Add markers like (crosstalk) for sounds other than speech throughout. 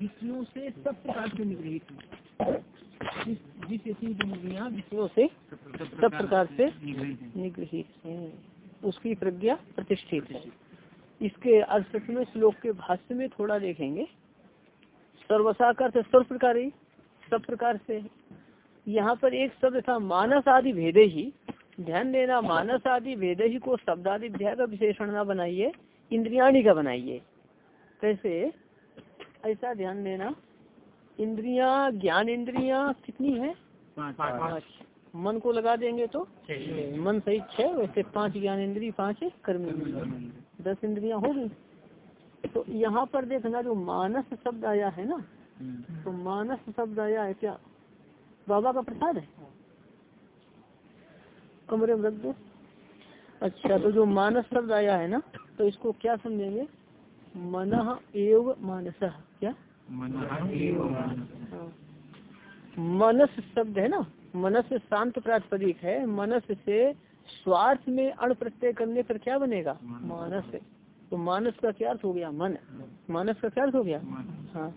विषयों से सब प्रकार से निगृहित जिस यति इंद्रिया विषयों से सब प्रकार से निगृहित उसकी प्रज्ञा प्रतिष्ठित है। इसके अड़सठवें श्लोक के भाष्य में थोड़ा देखेंगे। सर्वसाकार से सर्व प्रकार सब प्रकार से। यहाँ पर एक शब्द था मानस आदि भेदे ही। ध्यान देना मानस आदि भेदे ही को शब्दादिध्याय का विशेषण ना बनाइए, इंद्रियाणी का बनाइए। कैसे? ऐसा ध्यान देना। इंद्रिया ज्ञान इंद्रिया कितनी है? पाँच। मन को लगा देंगे तो? मन सही छह वैसे पाँच ज्ञान इंद्री पाँच कर्म दस इंद्रियाँ होगी तो यहाँ पर देखना जो मानस शब्द आया है ना तो मानस शब्द आया है क्या? बाबा का प्रसाद है? कमरे में रख दो। अच्छा तो जो मानस शब्द आया है ना तो इसको क्या समझेंगे? मन एव मानस। हाँ। मनस शब्द है ना? मनस शांत प्रातिपदिक है। मनस से स्वार्थ में अण प्रत्यय करने पर क्या बनेगा? मानस। तो मानस का क्या अर्थ हो गया? मन। मानस का क्या अर्थ हो गया? हाँ।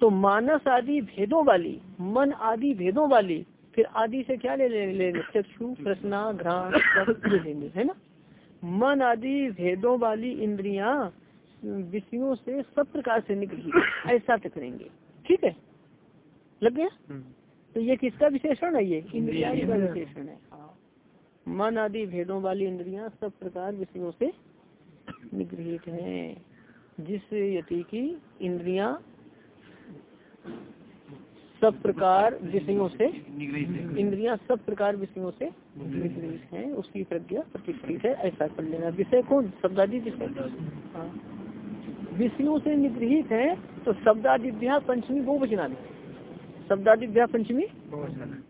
तो मानस आदि भेदों वाली, मन आदि भेदों वाली, फिर आदि से क्या ले लेंगे चक्षु, प्रश्ना, घ्राण लेंगे, है ना? मन आदि भेदों वाली इंद्रिया विषयों से सब प्रकार से निकली ऐसा करेंगे। ठीक है? लग गया? तो ये किसका विशेषण है ये? इंद्रिया का विशेषण है। हाँ। मन आदि भेदों वाली इंद्रियाँ सब प्रकार विषयों से निगृहित हैं। जिस यति की इंद्रियाँ सब प्रकार विषयों से इंद्रियाँ सब प्रकार विषयों से निगृहित हैं। उसकी प्रज्ञा प्रतिष्ठित है। ऐसा कर लेना। विषय कौन? शब्दादि विषय। हाँ विषयों से निगृहित है तो शब्दादिभ्या पंचमी वो बचना शब्दादिभ्या पंचमी?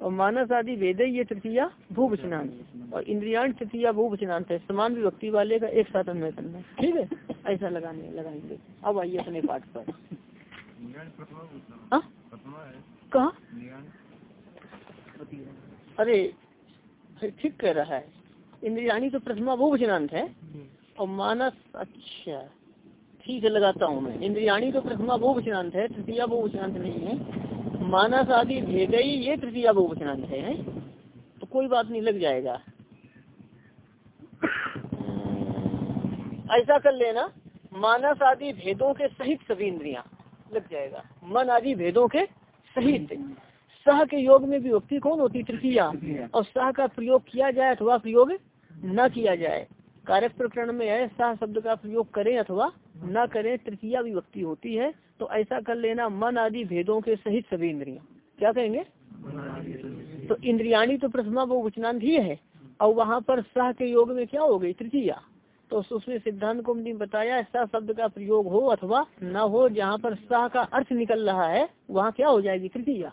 और मानस आदि वेद ये तृतीया भूवचनांत और इंद्रियाण तृतीया भूवचनांत है समान विभक्ति वाले का एक साथ अन्वय करना ठीक है? ऐसा लगाने लगाएँगे। अब आइए अपने पाठ पर। कहा? अरे ठीक कह रहा है। इंद्रियाणी तो प्रथमा भूवचनांत है। और मानस अच्छा। ठीक है लगाता हूँ मैं। इंद्रियाणी तो प्रथमा वो बहुवचनांत है, तृतीया बहुवचनांत नहीं है। मानस आदि भेदई ये तृतीया बहुवचनांत है तो कोई बात नहीं, लग जाएगा। ऐसा कर लेना, मानस आदि भेदों के सहित सभी इंद्रिया, लग जाएगा। मन आदि भेदों के सहित। सह के योग में भी व्यक्ति कौन होती? तृतीया। और सह का प्रयोग किया जाए अथवा प्रयोग न किया जाए। कारक प्रकरण में है सह शब्द का प्रयोग करें अथवा न करें, तृतीया विभक्ति होती है तो ऐसा कर लेना मन आदि भेदों के सहित सभी इंद्रिया। क्या कहेंगे? तो इंद्रियाणी तो प्रथमा वो वचनांत ही है और वहाँ पर सह के योग में क्या हो गई? तृतीया। तो उसमें सिद्धांत को हमने बताया सह शब्द का प्रयोग हो अथवा न हो, जहाँ पर सह का अर्थ निकल रहा है, वहाँ क्या हो जाएगी? तृतीया।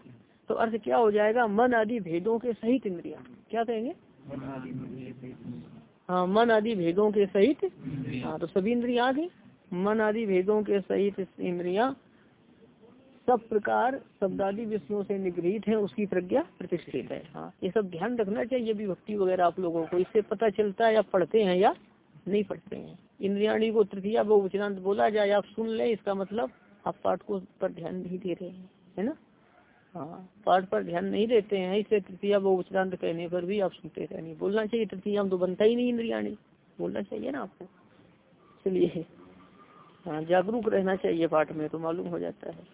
तो अर्थ क्या हो जाएगा? मन आदि भेदों के सहित इंद्रिया। क्या कहेंगे? हाँ मन आदि भेदों के सहित हाँ तो सभी इंद्रिया आ गई। मन आदि भेदों के सहित इंद्रिया सब प्रकार शब्दादि विषयों से निगृहित है, उसकी प्रज्ञा प्रतिष्ठित है। हाँ ये सब ध्यान रखना चाहिए भी भक्ति वगैरह आप लोगों को, इससे पता चलता है या पढ़ते हैं या नहीं पढ़ते हैं। इंद्रियाणी को तृतीया बहुवचनांत बोला जाए, आप सुन ले, इसका मतलब आप पाठ को पर ध्यान नहीं दे रहे हैं, है ना? हाँ पाठ पर ध्यान नहीं देते हैं इसे तृतीया बहुवचनांत कहने पर भी आप सुनते रहे नहीं बोलना चाहिए तृतीया, हम तो बनता ही नहीं इंद्रिया बोलना चाहिए ना आपको। चलिए। हाँ जागरूक रहना चाहिए पाठ में तो मालूम हो जाता है।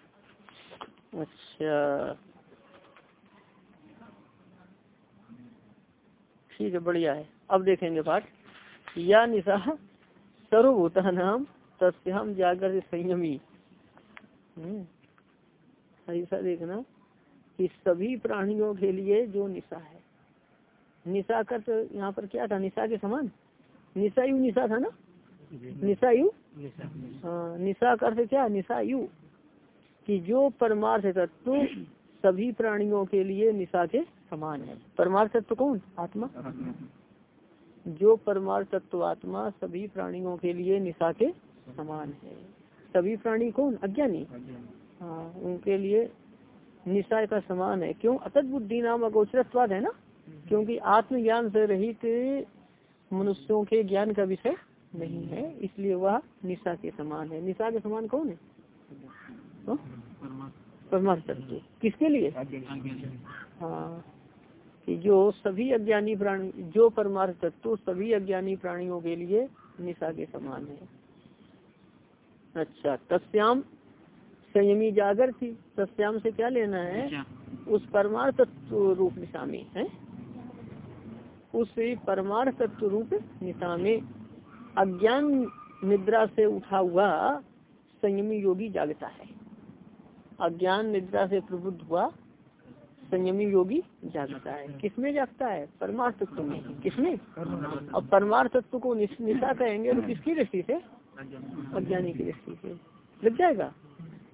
अच्छा। ठीक है, बढ़िया है। अब देखेंगे पाठ। या निशा सर्वभूता नाम तस्याम जागर संयमी ऐसा देखना। कि सभी प्राणियों के लिए जो निशा है। निशा का तो यहाँ पर क्या था? निशा के समान? निशा यु निशा था ना? निशा यु? हाँ निशा का अर्थ क्या? निशा यु। कि जो परमार्थ तत्व सभी प्राणियों के लिए निशा के समान है। परमार्थ तत्व कौन? आत्मा। जो परमार्थ तत्व आत्मा सभी प्राणियों के लिए निशा के समान है। सभी प्राणी कौन? अज्ञानी। हाँ उनके लिए निशा का समान है। क्यों? अतत बुद्धि नाम अगोचरत्वाद है ना? क्योंकि आत्मज्ञान से रहित मनुष्यों के ज्ञान का विषय नहीं है इसलिए वह निशा के समान है। निशा के समान कौन है? हाँ? परमार्थ तत्व किसके लिए? हाँ कि जो सभी अज्ञानी प्राणी जो परमार्थ तत्व सभी अज्ञानी प्राणियों के लिए निशा के समान है। अच्छा तस्याम संयमी जागर थी तस्याम से क्या लेना है? उस परमार्थ तत्व रूप निशा में है? उस परमार्थ तत्व रूप निशा में अज्ञान निद्रा से उठा हुआ संयमी योगी जागता है। अज्ञान निद्रा से प्रबुद्ध हुआ संयमी योगी जागता है। किसमें जागता है? परमार्थ तत्व में। किसमें और परमार्थ तत्व को निशा कहेंगे तो किसकी दृष्टि से? अज्ञानी की दृष्टि से। लग जाएगा?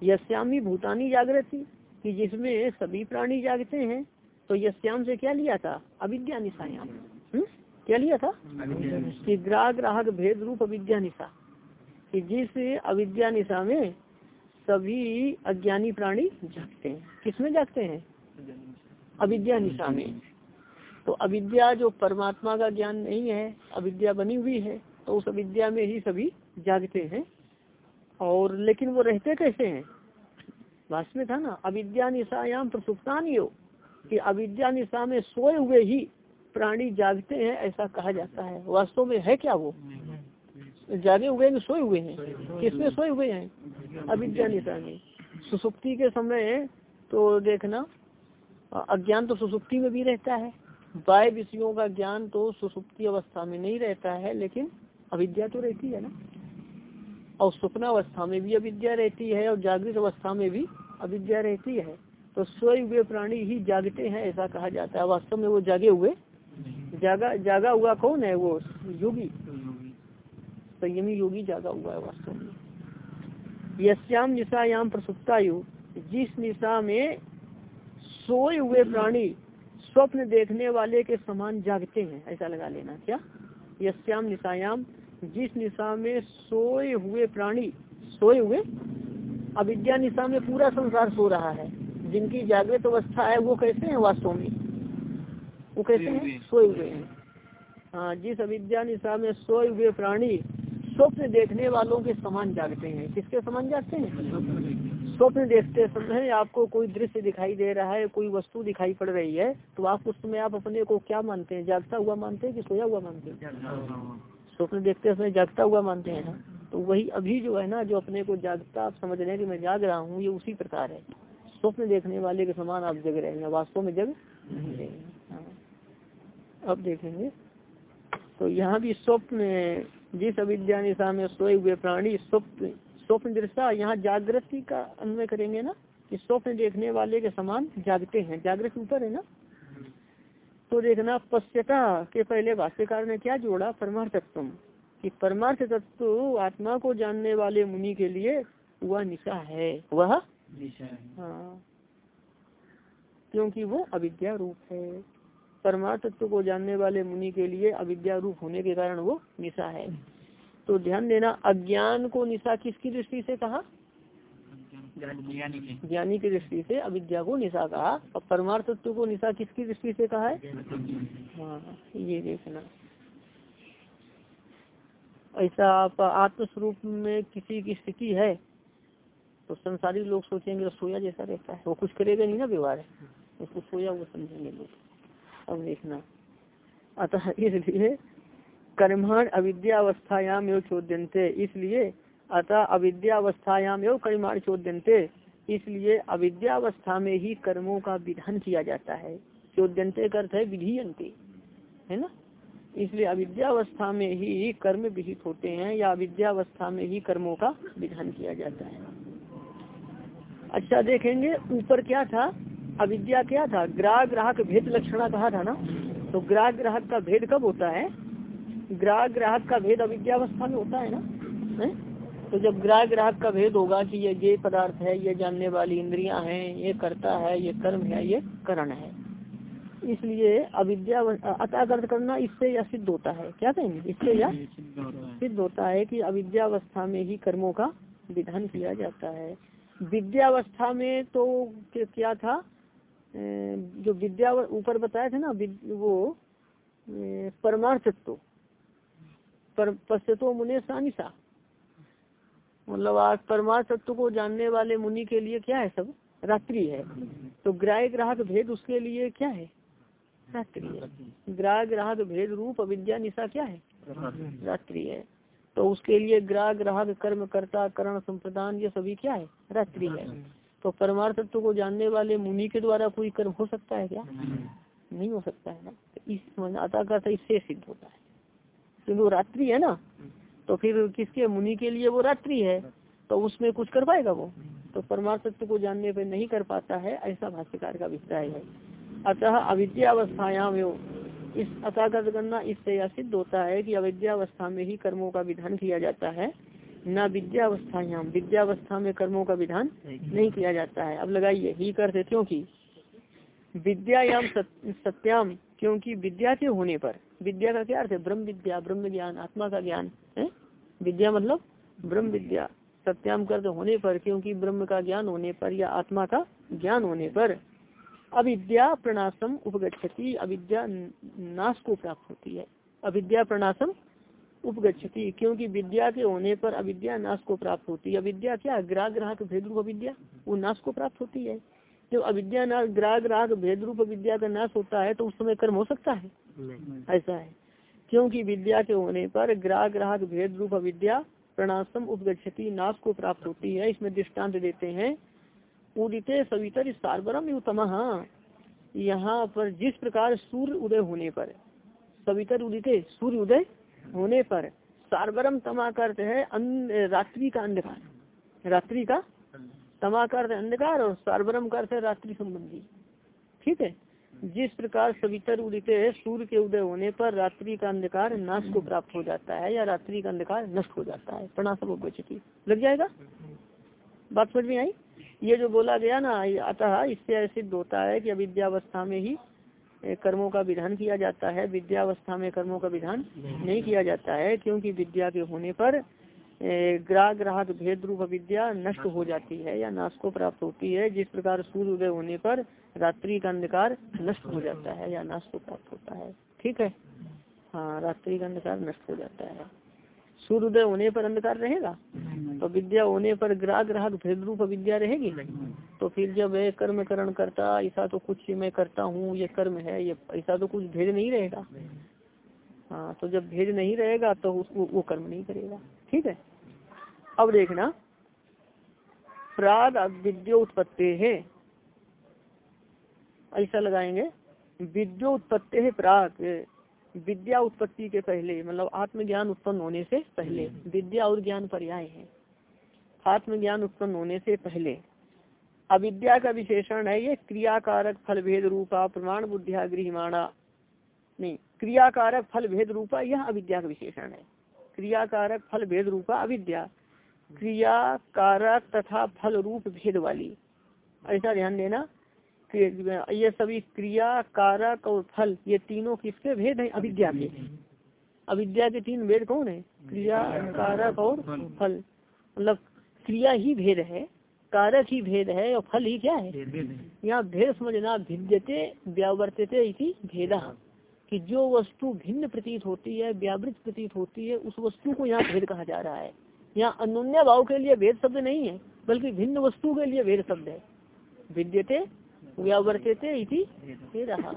यश्यामी भूतानी जागृति, कि जिसमें सभी प्राणी जागते हैं तो यश्याम से क्या लिया था? अविद्या निशायाम। हम्म? क्या लिया था? कि ग्राह ग्राहक भेद रूप अविद्या निशा। कि जिस अविद्या निशा में सभी अज्ञानी प्राणी जागते हैं। किसमें जागते हैं? अविद्या निशा में। तो अविद्या जो परमात्मा का ज्ञान नहीं है, अविद्या बनी हुई है तो उस अविद्या में ही सभी जागते हैं। और लेकिन वो रहते कैसे हैं? वास्तव में था ना, अविद्या निशायाम प्रसुप्तान योग कि अविद्या निशा में सोए हुए ही प्राणी जागते हैं, ऐसा कहा जाता है। वास्तव में है क्या वो? जागे हुए में सोए हुए हैं। किसमें सोए हुए हैं? अविद्या निशा में। सुसुप्ति के समय तो देखना, अज्ञान तो सुसुप्ति में भी रहता है। बाय विषयों का ज्ञान तो सुसुप्ति अवस्था में नहीं रहता है, लेकिन अविद्या तो रहती है ना। और स्वप्न अवस्था में भी अविद्या रहती है और जागृत अवस्था में भी अविद्या रहती है। तो सोए हुए प्राणी ही जागते हैं ऐसा कहा जाता है। वास्तव में वो जागे हुए जागा जागा हुआ कौन है? वो योगी। संयमी योगी जागा हुआ है वास्तव में। यश्याम निशायाम प्रसुप्तायु जिस निशा में सोए हुए प्राणी स्वप्न देखने वाले के समान जागते हैं ऐसा लगा लेना। क्या? यश्याम निशायाम जिस निशा में सोए हुए प्राणी सोए हुए अविद्या निशा में पूरा संसार सो रहा है जिनकी जागृत अवस्था है वो कैसे हैं वास्तव में? वो कैसे हैं? सोए हुए। हैं। हाँ जिस अविद्या निशा में सोए हुए प्राणी स्वप्न देखने वालों के समान जागते हैं। किसके समान जागते हैं? स्वप्न देखते समय आपको कोई दृश्य दिखाई दे रहा है कोई वस्तु दिखाई पड़ रही है तो आप उस समय आप अपने को क्या मानते हैं? जागता हुआ मानते हैं कि सोया हुआ मानते हैं? स्वप्न देखते समय जागता हुआ मानते हैं ना? तो वही अभी जो है ना, जो अपने को जागता, आप समझ रहे हैं कि मैं जाग रहा हूँ, ये उसी प्रकार है। स्वप्न देखने वाले के समान आप जग रहे हैं वास्तव में जग हाँ। अब देखेंगे। तो यहाँ भी स्वप्न जिस अविद्या निशा में सोए हुए प्राणी स्वप्न स्वप्न दृष्टा, यहाँ जागृति का अन्वय करेंगे ना, कि स्वप्न देखने वाले के समान जागते हैं। जागृत ऊपर है ना? तो देखना पश्चता के पहले भाष्यकार ने क्या जोड़ा? परमार्थ तत्व कि परमार्थ तत्व आत्मा को जानने वाले मुनि के लिए वह निशा है। वह हाँ। क्योंकि वो अविद्या रूप है। परमार्थ तत्व को जानने वाले मुनि के लिए अविद्या रूप होने के कारण वो निशा है। तो ध्यान देना अज्ञान को निशा किसकी दृष्टि से कहा? ज्ञानी की। दृष्टि से अविद्या को निशा कहा। और परमार्थ तत्व को निशा किसकी दृष्टि से कहा है? हाँ ये देखना। ऐसा आप आत्मस्वरूप में किसी की स्थिति है तो संसारी लोग सोचेंगे सोया जैसा रहता है। वो कुछ करेगा नहीं ना व्यवहार? उसको सोया वो समझेंगे लोग। अब देखना। अतः इसलिए कर्मण अविद्यावस्थायाम एवं चोद्यंते इसलिए अतः अविद्यावस्थायाम एवं कर्माण चोद्यंते इसलिए अविद्यावस्था में ही कर्मों का विधान किया जाता है। चोद्यंते अर्थ है विधीयंते है ना? इसलिए अविद्यावस्था में ही कर्म विहित होते हैं या अविद्यावस्था में ही कर्मों का विधान किया जाता है। अच्छा देखेंगे ऊपर क्या था? अविद्या क्या था? ग्राह ग्राहक भेद लक्षणा कहा था ना? तो ग्राह ग्राहक का भेद कब होता है? ग्राह ग्राहक का भेद अविद्यावस्था में होता है ना? है? तो जब ग्राह ग्राहक का भेद होगा कि ये ये पदार्थ है ये जानने वाली इंद्रियाँ हैं ये करता है ये कर्म है ये करण है। इसलिए अविद्या अतागर्थ करना इससे या सिद्ध होता है। क्या कहेंगे? इससे या सिद्ध होता है। कि अविद्यावस्था में ही कर्मों का विधान किया जाता है। विद्यावस्था में तो क्या था? जो विद्या ऊपर बताया था ना वो परमार्थत्व। पर पश्चतो मुने सानिशा मतलब आज परमार्थ तत्व को जानने वाले मुनि के लिए क्या है सब? रात्रि है। तो ग्राह ग्राहक भेद उसके लिए क्या है? रात्रि है। ग्राह ग्राहक भेद रूप अविद्या निशा क्या है? रात्रि है। तो उसके लिए ग्राह ग्राहक कर्म कर्ता, करण संप्रदान, ये सभी क्या है? रात्रि है। तो परमार्थ तत्व को जानने वाले मुनि के द्वारा कोई कर्म हो सकता है क्या? नहीं हो सकता है ना। तो इस आता का इससे सिद्ध होता है। क्योंकि रात्रि है ना। तो फिर किसके, मुनि के लिए वो रात्रि है तो उसमें कुछ कर पाएगा वो? तो परमार्थ तत्व को जानने पर नहीं कर पाता है, ऐसा भाष्यकार का अभिप्राय है। अतः अविद्यावस्थायाम इस अतः करना इससे यह सिद्ध होता है कि अविद्यावस्था में ही कर्मों का विधान किया जाता है, न विद्यावस्थायाम। विद्यावस्था में कर्मों का विधान नहीं किया जाता है। अब लगाइए, ही करते क्योंकि? विद्यायाम सत्याम, क्योंकि विद्या के होने पर। विद्या का क्या अर्थ है? ब्रह्म विद्या, ब्रह्म ज्ञान, आत्मा का ज्ञान, है? विद्या मतलब ब्रह्म विद्या। सत्याम कर्त होने पर क्योंकि ब्रह्म का ज्ञान होने पर या आत्मा का ज्ञान होने पर अविद्या प्रणाशम उपगछति अविद्या नाश को प्राप्त होती है। अविद्या प्रणाशम उपगछति क्योंकि विद्या के होने पर अविद्या नाश को प्राप्त होती है। अविद्या क्या? ग्राह ग्राहक भेद रूप अविद्या वो नाश को प्राप्त होती है। जब अविद्या नाश ग्राह ग्राहक भेद रूप विद्या का नाश होता है तो उस समय कर्म हो सकता है? ऐसा है। क्योंकि विद्या के होने पर ग्राह ग्राहक भेद रूप अविद्या प्रणासम उपगछति नाश को प्राप्त होती है। इसमें दृष्टांत देते हैं। उदित सवितर सार्वरम उत्तम यहाँ पर जिस प्रकार सूर्य उदय होने पर, सवितर उदित सूर्य उदय होने पर सार्वरम तमा करते है रात्रि का अंधकार। रात्रि का तमा करते अंधकार और सार्वरम करते रात्रि संबंधी। ठीक है? जिस प्रकार सवितर उदित सूर्य के उदय होने पर रात्रि का अंधकार नाश को प्राप्त हो जाता है या रात्रि का अंधकार नष्ट हो जाता है। प्रणासम उपचिति लग जाएगा? बात समझ में आई? ये जो बोला गया ना अतः इससे सिद्ध होता है कि अविद्यावस्था में ही कर्मों का विधान किया जाता है। विद्यावस्था में कर्मों का विधान नहीं किया जाता है क्योंकि विद्या के होने पर ग्राह ग्राहक भेद रूप विद्या नष्ट हो जाती है या नाश को प्राप्त होती है जिस प्रकार सूर्य उदय होने पर रात्रि का अंधकार नष्ट हो जाता है या नाश को प्राप्त होता है। ठीक है? हाँ रात्रि का अंधकार नष्ट हो जाता है। सूर्योदय होने पर अंधकार रहेगा? तो विद्या होने पर ग्राह ग्राहक भेद रूप विद्या रहेगी तो फिर जब है कर्म करण करता ऐसा तो कुछ मैं करता हूँ ये कर्म है ये ऐसा तो कुछ भेद नहीं रहेगा? हाँ तो जब भेद नहीं रहेगा तो उसको वो कर्म नहीं करेगा। ठीक है? अब देखना प्राग विद्योत्पत्ति है। ऐसा लगाएँगे विद्योत्पत्ति है प्राग। विद्या उत्पत्ति के पहले मतलब आत्मज्ञान उत्पन्न होने से पहले विद्या और ज्ञान पर्याय है। आत्मज्ञान उत्पन्न होने से पहले। अविद्या का विशेषण है ये क्रियाकारक फल भेद रूपा प्रमाण बुद्धिया गृहमाणा। नहीं क्रियाकारक फल भेद रूपा यह अविद्या का विशेषण है। क्रियाकारक फल भेद रूपा अविद्या। क्रिया कारक तथा फल रूप भेद वाली। ऐसा ध्यान देना ये सभी क्रिया कारक और फल ये तीनों किसके भेद है? अविद्या के। अविद्या के तीन भेद कौन है? क्रिया कारक और फल। मतलब क्रिया ही भेद है कारक ही भेद है और फल ही क्या है? यहाँ भेद समझना भिद्यते व्यावर्तते इसी भेदा। कि जो वस्तु भिन्न प्रतीत होती है व्यावृत प्रतीत होती है उस वस्तु को यहाँ भेद कहा जा रहा है। यहाँ अनुन्या भाव के लिए भेद शब्द नहीं है बल्कि भिन्न वस्तु के लिए भेद शब्द है। विद्यते व्यावर्तते इति रहा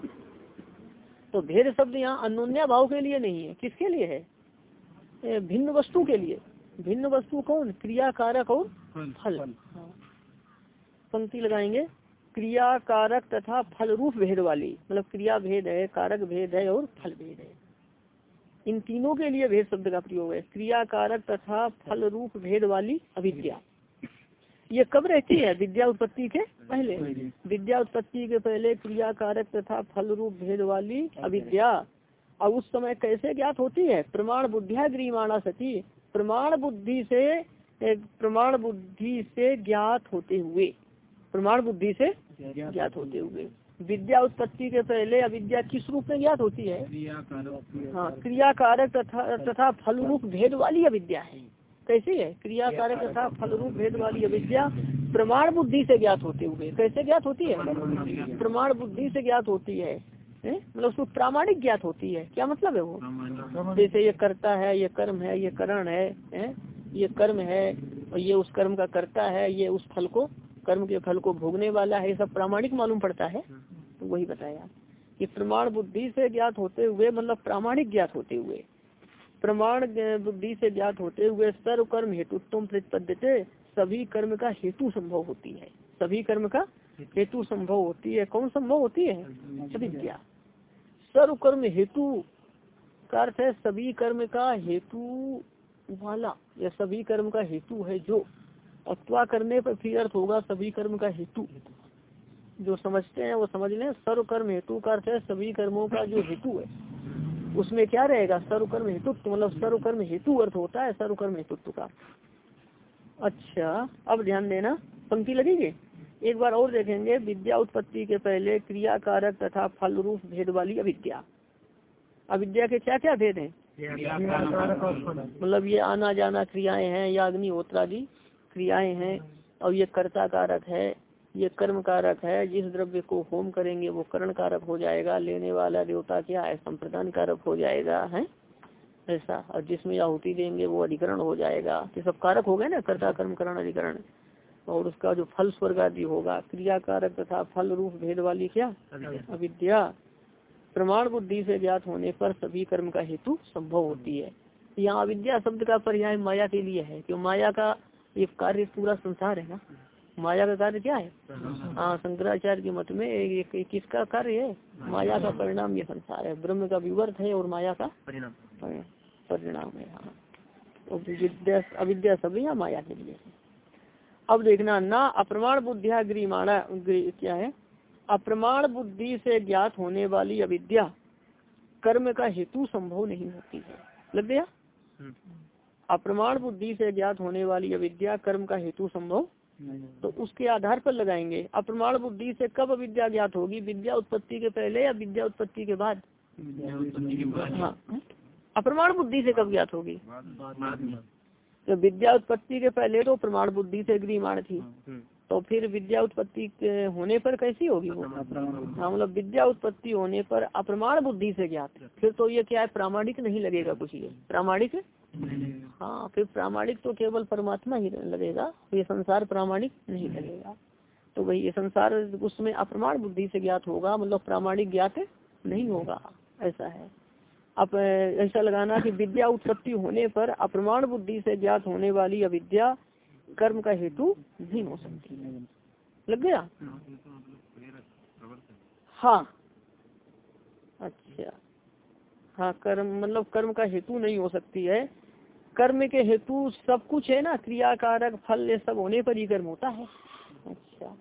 तो भेद शब्द यहाँ अनुन्या भाव के लिए नहीं है। किसके लिए है? भिन्न वस्तु के लिए। भिन्न वस्तु कौन? क्रिया कारक और फल। हाँ। पंक्ति लगाएँगे। क्रिया कारक तथा फल रूप भेद वाली मतलब क्रिया भेद है, कारक भेद है और फल भेद है। इन तीनों के लिए भेद शब्द का प्रयोग है। क्रिया कारक तथा फल रूप भेद वाली अविद्या। ये कब रहती है? विद्या उत्पत्ति के पहले। विद्या उत्पत्ति के पहले क्रिया कारक तथा फल रूप भेद वाली अविद्या। और उस समय कैसे ज्ञात होती है? प्रमाण बुद्धिया गृहमाणा सती। प्रमाण बुद्धि से, प्रमाण बुद्धि से ज्ञात होते हुए। प्रमाण बुद्धि से ज्ञात होते हुए। विद्या उत्पत्ति के पहले अविद्या किस रूप में ज्ञात होती है? हाँ क्रिया कारक तथा तथा फल रूप भेद वाली अविद्या है। कैसी है? क्रिया कारक तथा फल रूप भेद वाली अविद्या प्रमाण बुद्धि से ज्ञात होते हुए। कैसे ज्ञात होती है? प्रमाण बुद्धि से ज्ञात होती है। मतलब उसको प्रामाणिक ज्ञात होती है। क्या मतलब है वो? जैसे ये करता है ये कर्म है ये करण है? ये कर्म है और ये उस कर्म का करता है ये उस फल को कर्म के फल को भोगने वाला है ये सब प्रामाणिक मालूम पड़ता है। तो वही बताया कि प्रमाण बुद्धि से ज्ञात होते हुए मतलब प्रामाणिक ज्ञात होते हुए प्रमाण बुद्धि से ज्ञात होते हुए सर्व कर्म हेतु तुम प्रतिपद्यते सभी कर्म का हेतु संभव होती है। सभी कर्म का हेतु संभव होती है। कौन संभव होती है? अविद्या सर्व कर्म हेतु का अर्थ है सभी कर्म का हेतु वाला या सभी कर्म का हेतु है जो। अथवा करने पर फिर अर्थ होगा सभी कर्म का हेतु। जो समझते हैं वो समझ लें सर्व कर्म हेतु का अर्थ है सभी कर्मों का जो हेतु है उसमें क्या रहेगा? सर्व कर्म हेतु मतलब सर्व कर्म हेतु अर्थ होता है सर्व कर्म हेतुत्व का। अच्छा अब ध्यान देना पंक्ति लगेगी? एक बार और देखेंगे विद्या उत्पत्ति के पहले क्रिया कारक तथा फल रूप भेद वाली अविद्या। अविद्या के क्या क्या भेद हैं? मतलब ये आना जाना क्रियाएँ हैं या अग्निहोत्रादि। क्रियाएँ हैं और ये कर्ता कारक है ये कर्म कारक है जिस द्रव्य को होम करेंगे वो करण कारक हो जाएगा लेने वाला देवता क्या है संप्रदान कारक हो जाएगा है? ऐसा। और जिसमें आहुति देंगे वो अधिकरण हो जाएगा। ये सब कारक हो गए ना कर्ता कर्म करण अधिकरण। और उसका जो फल स्वर्ग आदि होगा क्रिया कारक तथा फल रूप भेद वाली क्या? अविद्या। प्रमाण बुद्धि से ज्ञात होने पर सभी कर्म का हेतु संभव होती है। यहाँ अविद्या शब्द का पर्याय माया के लिए है क्यों? माया का ये कार्य पूरा संसार है ना? माया का कार्य क्या है? हाँ शंकराचार्य के मत में एक किसका कार्य है? माया का परिणाम ये संसार है। ब्रह्म का विवर्त है और माया का परिणाम। है हाँ। विद्या अविद्या सब या माया के लिए अब देखना ना अप्रमाण बुद्धिया गृहमाणा क्या है? अप्रमाण बुद्धि से ज्ञात होने वाली अविद्या कर्म का हेतु संभव नहीं होती है। लग गया? अप्रमाण बुद्धि से ज्ञात होने वाली अविद्या कर्म का हेतु संभव तो उसके आधार पर लगाएँगे। अप्रमाण बुद्धि से कब अविद्या ज्ञात होगी? विद्या उत्पत्ति के पहले या विद्या उत्पत्ति के बाद? हाँ। अप्रमाण बुद्धि से कब ज्ञात होगी? तो विद्या उत्पत्ति के पहले तो प्रमाण बुद्धि से गृहमाण थी। तो फिर विद्या उत्पत्ति होने पर कैसी होगी वो? हाँ मतलब विद्या उत्पत्ति होने पर अप्रमाण बुद्धि से ज्ञात। फिर तो ये क्या है? प्रामाणिक नहीं लगेगा कुछ ये। प्रामाणिक हाँ फिर प्रामाणिक तो केवल परमात्मा ही लगेगा ये संसार प्रामाणिक नहीं लगेगा। तो वही ये संसार उसमें अप्रमाण बुद्धि से ज्ञात होगा मतलब प्रामाणिक ज्ञात नहीं होगा ऐसा है। अब ऐसा लगाना कि विद्या उत्पत्ति होने पर अप्रमाण बुद्धि से ज्ञात होने वाली अविद्या कर्म का हेतु नहीं हो सकती। लग गया? हाँ। अच्छा। हाँ कर्म मतलब कर्म का हेतु नहीं हो सकती है। कर्म के हेतु सब कुछ है ना क्रिया कारक फल, ये सब होने पर ही कर्म होता है। अच्छा।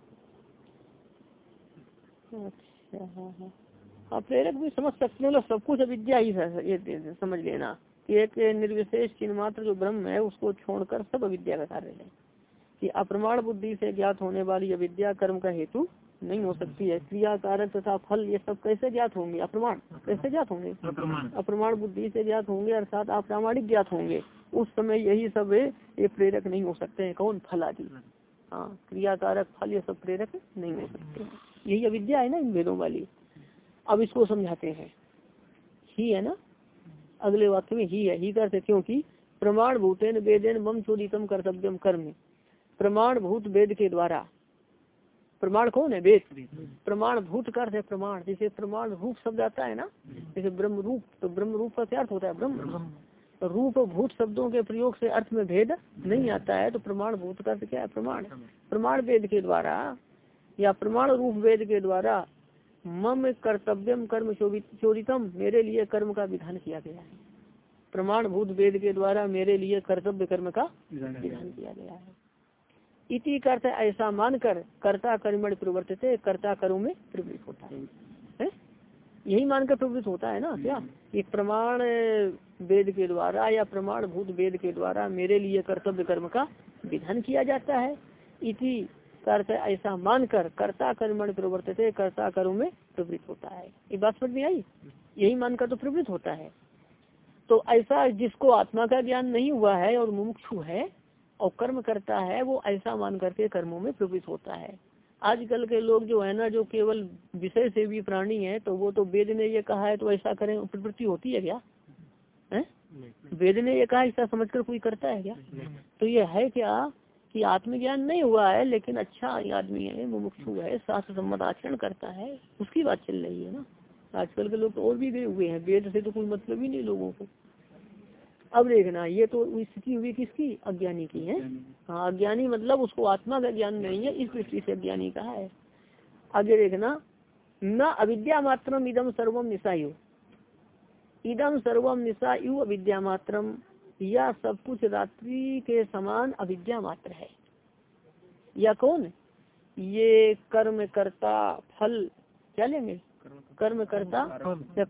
अच्छा हाँ हाँ। प्रेरक भी समझ सकते हैं मतलब सब कुछ अविद्या ही ये समझ लेना कि एक निर्विशेष चिन्ह मात्र जो ब्रह्म है, उसको छोड़कर सब अविद्या का कार्य है। कि अप्रमाण बुद्धि से ज्ञात होने वाली अविद्या कर्म का हेतु नहीं हो सकती है। क्रिया कारक तथा फल ये सब कैसे ज्ञात होंगे? अप्रमाण। कैसे ज्ञात होंगे? अप्रमाण। बुद्धि से ज्ञात होंगे अर्थात अप्रामाणिक ज्ञात होंगे। उस समय यही सब ये प्रेरक नहीं हो सकते हैं। कौन? फल आदि। हाँ क्रिया कारक फल ये सब प्रेरक नहीं हो सकते यही अविद्या है ना इन वेदों वाली। अब इसको समझाते हैं। ही है ना? अगले वाक्य में ही है। ही करते क्योंकि प्रमाण भूतेन वेदेन मम चोदितम कर्तव्यम कर्म। प्रमाण भूत वेद के द्वारा प्रमाण कौन है? वेद प्रमाण भूत का अर्थ है प्रमाण। जैसे प्रमाण रूप शब्द आता है ना जैसे ब्रह्म रूप तो ब्रह्म रूप का क्या अर्थ होता है? ब्रह्म। रूप भूत शब्दों के प्रयोग से अर्थ में भेद नहीं आता है तो प्रमाण भूत का अर्थ क्या है? प्रमाण। प्रमाण वेद के द्वारा या प्रमाण रूप वेद के द्वारा मम कर्तव्यम कर्म चोरितम मेरे लिए कर्म का विधान किया गया है। प्रमाण भूत वेद के द्वारा मेरे लिए कर्तव्य कर्म का विधान किया गया है। इति करते ऐसा मानकर कर्ता कर्मण प्रवर्तित कर्ता कर्म में प्रवृत्त होता है, है? यही मानकर प्रवृत्त होता है ना क्या? एक प्रमाण वेद के द्वारा या प्रमाण भूत वेद के द्वारा मेरे लिए कर्तव्य कर्म का विधान किया जाता है। इति करते ऐसा मानकर कर्ता कर्मण प्रवर्तित कर्ता कर्म में प्रवृत्त होता है। ये बात समझ में आई? यही मानकर तो प्रवृत्त होता है। तो ऐसा जिसको आत्मा का ज्ञान नहीं हुआ है और मुमुक्षु है और कर्म करता है वो ऐसा मान करके कर्मों में प्रवृत्त होता है। आजकल के लोग जो है ना जो केवल विषय से भी प्राणी है तो वो तो वेद ने ये कहा है तो ऐसा करें प्रवृत्ति होती है क्या? है? वेद ने ये कहा ऐसा समझकर कोई करता है क्या? तो ये है क्या कि आत्मज्ञान नहीं हुआ है लेकिन अच्छा आदमी है मुमुक्षु है शास्त्र सम्मत आचरण करता है उसकी बात चल रही है ना। आजकल के लोग तो और भी गए हुए हैं वेद से तो कोई मतलब ही नहीं लोगों को। अब देखना ये तो स्थिति हुई किसकी? अज्ञानी की है? हाँ अज्ञानी मतलब उसको आत्मा का ज्ञान नहीं है इस दृष्टि से अज्ञानी कहा है? आगे देखना न अविद्या मात्रम इदम सर्वम निशायु इदम सर्वम निशायु अविद्या मात्रम। या सब कुछ रात्रि के समान अविद्या मात्र है। या कौन? ये कर्म करता फल। क्या लेंगे? कर्म करता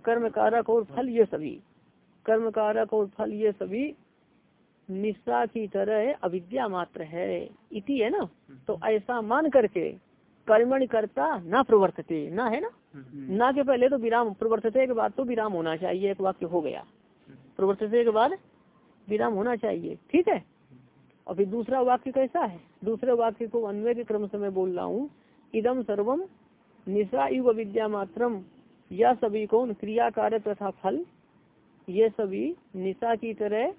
कर्म कारक और फल ये सभी। कर्म कारक और फल ये सभी निशा की तरह अविद्या मात्र है। इति है ना? तो ऐसा मान करके कर्मण करता ना प्रवर्तते ना है ना? ना के पहले तो विराम प्रवर्तते के बाद तो विराम होना चाहिए एक वाक्य हो गया। प्रवर्तते के बाद विराम होना चाहिए ठीक है? और फिर दूसरा वाक्य कैसा है? दूसरे वाक्य को अन्वय के क्रम से मैं बोल रहा हूँ। इदम सर्वम निशा युग विद्या मात्रम यह सभी कौन क्रिया कार्य तथा फल ये सभी निशा की तरह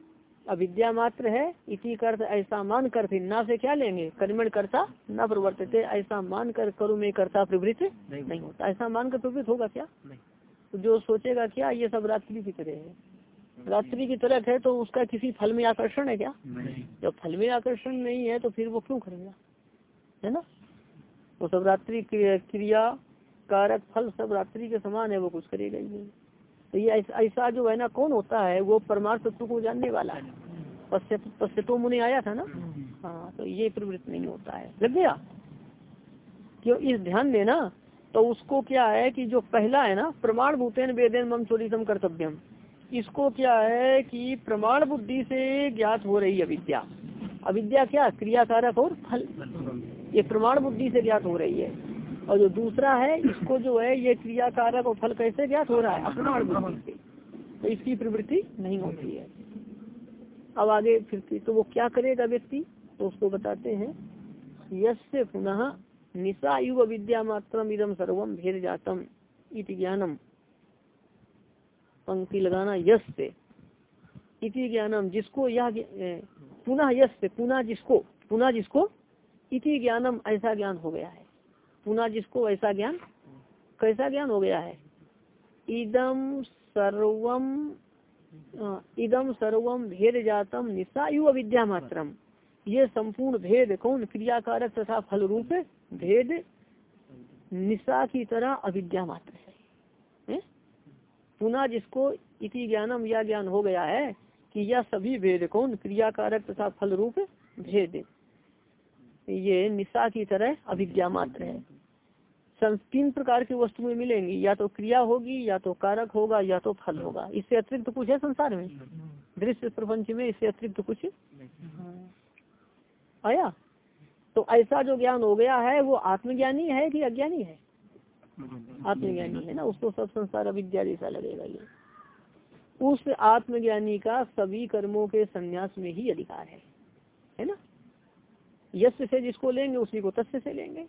अविद्या मात्र है इसी कर्थ ऐसा मान कर फिर ना से क्या लेंगे? कर्मण करता न प्रवर्तते ऐसा मान कर करु में करता प्रवृत्त नहीं, नहीं होता। ऐसा मान कर प्रवृत्त होगा क्या? तो जो सोचेगा क्या ये सब रात्रि की तरह है। रात्रि की तरह है तो उसका किसी फल में आकर्षण है क्या? जब फल में आकर्षण नहीं है तो फिर वो क्यों करेगा? है ना? वो सब रात्रि क्रिया कारक फल सब रात्रि के समान है वो कुछ करेगा ही नहीं। तो ये ऐसा जो है ना, कौन होता है, वो परमार्थ तत्व को जानने वाला है। पश्चितो मुनि आया था ना? हाँ तो ये प्रवृत्त नहीं होता है। लग गया? क्यों? इस ध्यान देना तो उसको क्या है कि जो पहला है ना, प्रमाण भूतेन वेदेन मम चोरितम कर्तव्यम। इसको क्या है कि प्रमाण बुद्धि से ज्ञात हो रही अविद्या। अविद्या क्या? क्रियाकारक और फल। ये प्रमाण बुद्धि से ज्ञात हो रही है। और जो दूसरा है, इसको जो है, ये क्रियाकारक और फल कैसे ज्ञात हो रहा है? से तो इसकी प्रवृत्ति नहीं होती है। अब आगे फिर तो वो क्या करेगा व्यक्ति? तो उसको बताते हैं यश पुनः निशा युग विद्या मात्रम इदम सर्वम भेद जातम इति ज्ञानम। पंक्ति लगाना यश से इति ज्ञानम, जिसको यह पुनः यश से पुनः जिसको पुनः जिसको इति ज्ञानम ऐसा ज्ञान हो गया है। पुनः जिसको ऐसा ज्ञान, कैसा ज्ञान हो गया है? इदम सर्वम इदम सर्वम भेद जातम निशायु अविद्या मात्रम। ये संपूर्ण भेद, कौन? क्रियाकारक तथा फल रूप भेद निशा की तरह अविद्या मात्र है। पुनः जिसको इति ज्ञानम यह ज्ञान हो गया है कि यह सभी भेद, कौन? क्रियाकारक तथा फल रूप भेद। ये निशा की तरह अभिज्ञा मात्र है। तीन प्रकार की वस्तुएँ मिलेंगी। या तो क्रिया होगी, या तो कारक होगा, या तो फल होगा। इससे अतिरिक्त कुछ है संसार में? दृश्य प्रपंच में इससे अतिरिक्त कुछ? आया? तो ऐसा जो ज्ञान हो गया है, वो आत्मज्ञानी है कि अज्ञानी है? आत्मज्ञानी है ना? उसको सब संसार अविद्या जैसा लगेगा ये। उस आत्मज्ञानी का सभी कर्मों के संन्यास में ही अधिकार है। है ना? यश से जिसको लेंगे, उसी को तस्य से लेंगे।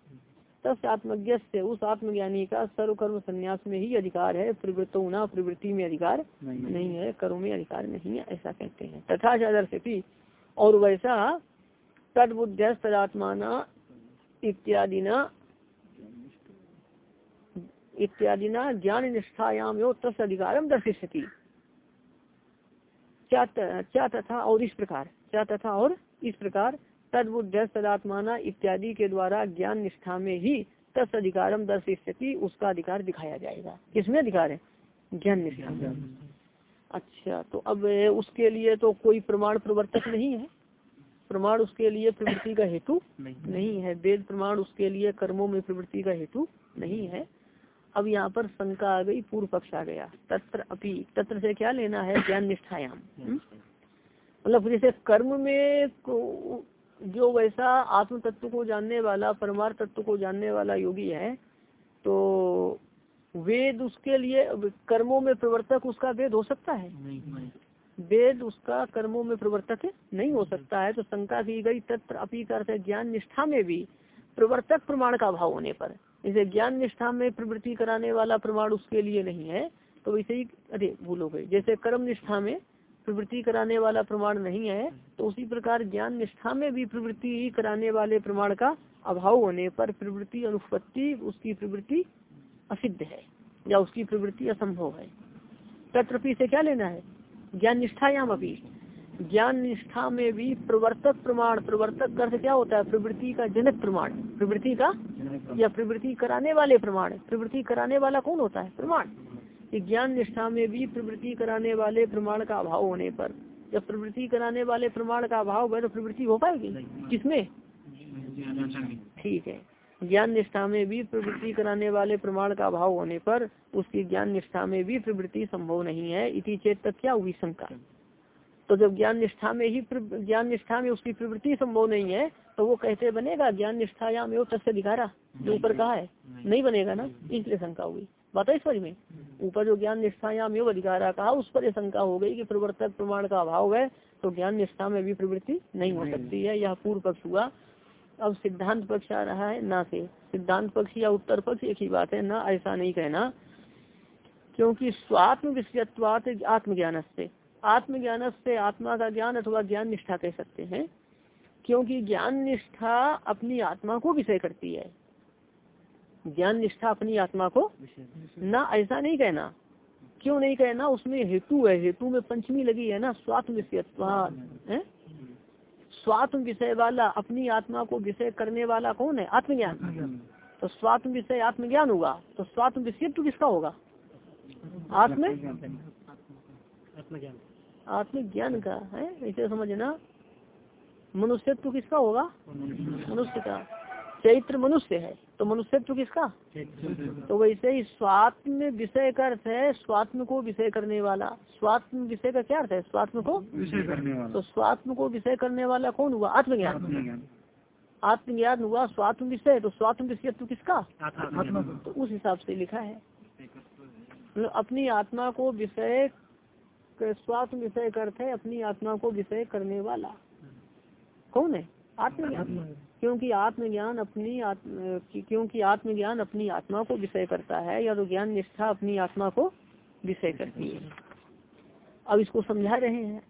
तस् आत्मज्ञ से उस आत्मज्ञानी का सर्व कर्म संन्यास में ही अधिकार है प्रवृत्त ना प्रवृत्ति में अधिकार नहीं, नहीं है कर्म में अधिकार नहीं है ऐसा कहते हैं। तथा चादर से भी और वैसा तदबुद्ध तदात्माना इत्यादि न इत्यादि ना ज्ञान निष्ठायाम यो तस् अधिकारम दर्शिष्यति। क्या क्या तथा और इस प्रकार क्या तथा और इस प्रकार तदबुद्ध तदात्माना इत्यादि के द्वारा ज्ञान निष्ठा में ही तस् अधिकारम दर्शिष्यति उसका अधिकार दिखाया जाएगा। किसमें अधिकार है? ज्ञान निष्ठा में। अच्छा तो अब उसके लिए तो कोई प्रमाण प्रवर्तक नहीं है? प्रमाण उसके लिए प्रवृत्ति का हेतु नहीं। है। वेद प्रमाण उसके लिए कर्मों में प्रवृत्ति का हेतु नहीं है। अब यहाँ पर शंका आ गई पूर्व पक्ष आ गया। तत्र अपि तत्र से क्या लेना है? ज्ञान निष्ठायाम? मतलब जैसे कर्म में जो वैसा आत्म तत्व को जानने वाला परमार तत्व को जानने वाला योगी है तो वेद उसके लिए कर्मों में प्रवर्तक उसका वेद हो सकता है? वेद उसका कर्मों में प्रवर्तक नहीं हो सकता है तो शंका की गई तत्र अपी कर ज्ञान निष्ठा में भी प्रवर्तक प्रमाण का अभाव होने पर। जैसे ज्ञान निष्ठा में प्रवृत्ति कराने वाला प्रमाण उसके लिए नहीं है तो वैसे ही अरे भूल गई। जैसे कर्म निष्ठा में प्रवृत्ति कराने वाला प्रमाण नहीं है तो उसी प्रकार ज्ञान निष्ठा में भी प्रवृत्ति कराने वाले प्रमाण का अभाव होने पर प्रवृत्ति अनुपत्ति उसकी प्रवृत्ति असिद्ध है या उसकी प्रवृत्ति असंभव है। तत्रपी से क्या लेना है? ज्ञान निष्ठायाम अभी ज्ञान निष्ठा में भी प्रवर्तक प्रमाण प्रवर्तक अर्थ क्या होता है? प्रवृत्ति का जनक प्रमाण। प्रवृत्ति का या प्रवृत्ति कराने वाले प्रमाण। प्रवृत्ति कराने वाला कौन होता है? प्रमाण। ज्ञान निष्ठा में भी प्रवृत्ति कराने वाले प्रमाण का अभाव होने पर। जब प्रवृत्ति कराने वाले प्रमाण का अभाव है तो प्रवृत्ति हो पाएगी? किसमें? ठीक है। ज्ञान निष्ठा में भी प्रवृत्ति कराने वाले प्रमाण का अभाव होने पर उसकी ज्ञान निष्ठा में भी प्रवृत्ति संभव नहीं है इति चेत तक क्या हुई शंका? तो जब ज्ञान निष्ठा में ही ज्ञान निष्ठा में उसकी प्रवृत्ति संभव नहीं है तो वो कैसे बनेगा ज्ञान निष्ठा या में तस्य दिखारा जो ऊपर कहा है। नहीं बनेगा ना? इसलिए शंका हुई। बात है इस में। ऊपर जो ज्ञान निष्ठा या में अधिकारा कहा उस पर यह शंका हो गई कि प्रवर्तक प्रमाण का अभाव है तो ज्ञान निष्ठा में भी प्रवृत्ति नहीं हो सकती है यह पूर्व पक्ष हुआ। अब सिद्धांत पक्ष आ रहा है ना से सिद्धांत पक्ष या उत्तर पक्ष एक ही बात है ना ऐसा नहीं कहना क्योंकि स्वात्म विषयत्वात आत्मज्ञान से आत्मज्ञान से आत्मा का ज्ञान अथवा ज्ञान निष्ठा कह सकते हैं क्योंकि ज्ञान निष्ठा अपनी आत्मा को विषय करती है। ज्ञान निष्ठा अपनी आत्मा को ना ऐसा नहीं कहना। क्यों नहीं कहना? उसमें हेतु है। हेतु में पंचमी लगी है ना स्वात्म विषयत्वाद स्वात्म विषय वाला अपनी आत्मा को विषय करने वाला कौन है? आत्मज्ञान। तो स्वात्म विषय आत्मज्ञान होगा। तो स्वात्म विषय तो किसका होगा? आत्म? आत्मज्ञान। का है? इसे समझना। मनुष्यत्व किसका होगा? मनुष्य का। चैत्र मनुष्य है। तो मनुष्यत्व किसका? तो वैसे ही स्वात्म विषय का अर्थ है स्वात्म को विषय करने वाला। स्वात्म विषय का क्या अर्थ है? स्वात्म को विषय करने वाला। तो स्वात्म को विषय करने वाला कौन हुआ? आत्मज्ञान। आत्मज्ञान। हुआ स्वात्म विषय। तो स्वात्म विषयत्व किसका? तो उस हिसाब से लिखा है। अपनी आत्मा को विषय स्वात्म विषय अर्थ है अपनी आत्मा को विषय करने वाला। कौन है? आत्मज्ञान। क्योंकि आत्मज्ञान अपनी आत्म क्योंकि आत्मज्ञान अपनी आत्मा को विषय करता है या तो ज्ञान निष्ठा अपनी आत्मा को विषय करती है। अब इसको समझा रहे हैं।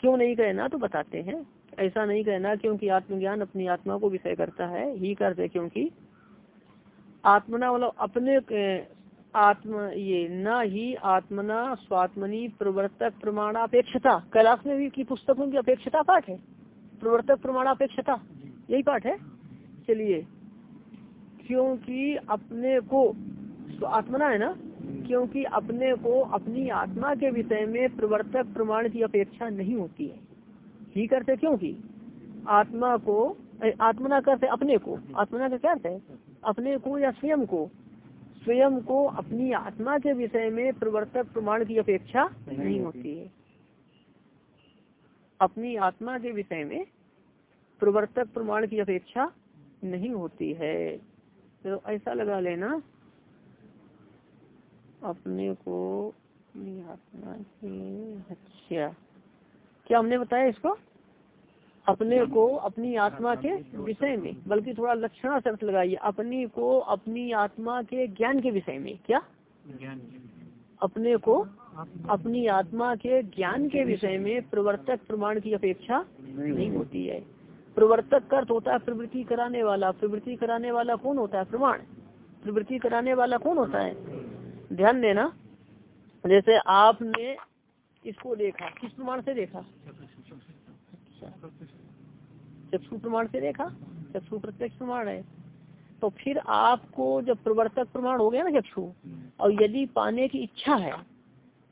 क्यों नहीं कहना तो बताते हैं। ऐसा नहीं कहना क्योंकि आत्मज्ञान अपनी आत्मा को विषय करता है, ही करते क्योंकि आत्मना मतलब अपने आत्म, ये न ही आत्मना स्वात्मनी प्रवर्तक प्रमाणापेक्षता। कैलाश में भी की पुस्तकों की अपेक्षता पाठ है। प्रवर्तक प्रमाणापेक्षता यही पाठ है। चलिए। क्योंकि अपने को तो आत्मना है ना? क्योंकि अपने को अपनी आत्मा के विषय में प्रवर्तक प्रमाण की अपेक्षा नहीं होती है। ही करते क्योंकि आत्मा को आत्मना करते अपने को। आत्मना का क्या अर्थ है? अपने को या स्वयं को? स्वयं को अपनी आत्मा के विषय में प्रवर्तक प्रमाण की अपेक्षा नहीं होती है। अपनी आत्मा के विषय में प्रवर्तक प्रमाण की अपेक्षा नहीं होती है। तो ऐसा लगा लेना। अपने को अपनी आत्मा के अच्छा क्या हमने बताया इसको? अपने को अपनी आत्मा के विषय में। बल्कि थोड़ा लक्षणा शर्त लगाइए। अपने को अपनी आत्मा के ज्ञान के विषय में। क्या? अपने को अपनी आत्मा के ज्ञान के विषय में प्रवर्तक प्रमाण की अपेक्षा नहीं होती। है। प्रवर्तक का अर्थ होता है प्रवृत्ति कराने वाला। प्रवृत्ति कराने वाला कौन होता है? प्रमाण। प्रवृत्ति कराने वाला कौन होता है? ध्यान देना। जैसे आपने इसको देखा किस प्रमाण से देखा? चक्षु प्रमाण से देखा? चक्षु प्रत्यक्ष प्रमाण है। तो फिर आपको जब प्रवर्तक प्रमाण हो गया ना चक्षु और यदि पाने की इच्छा है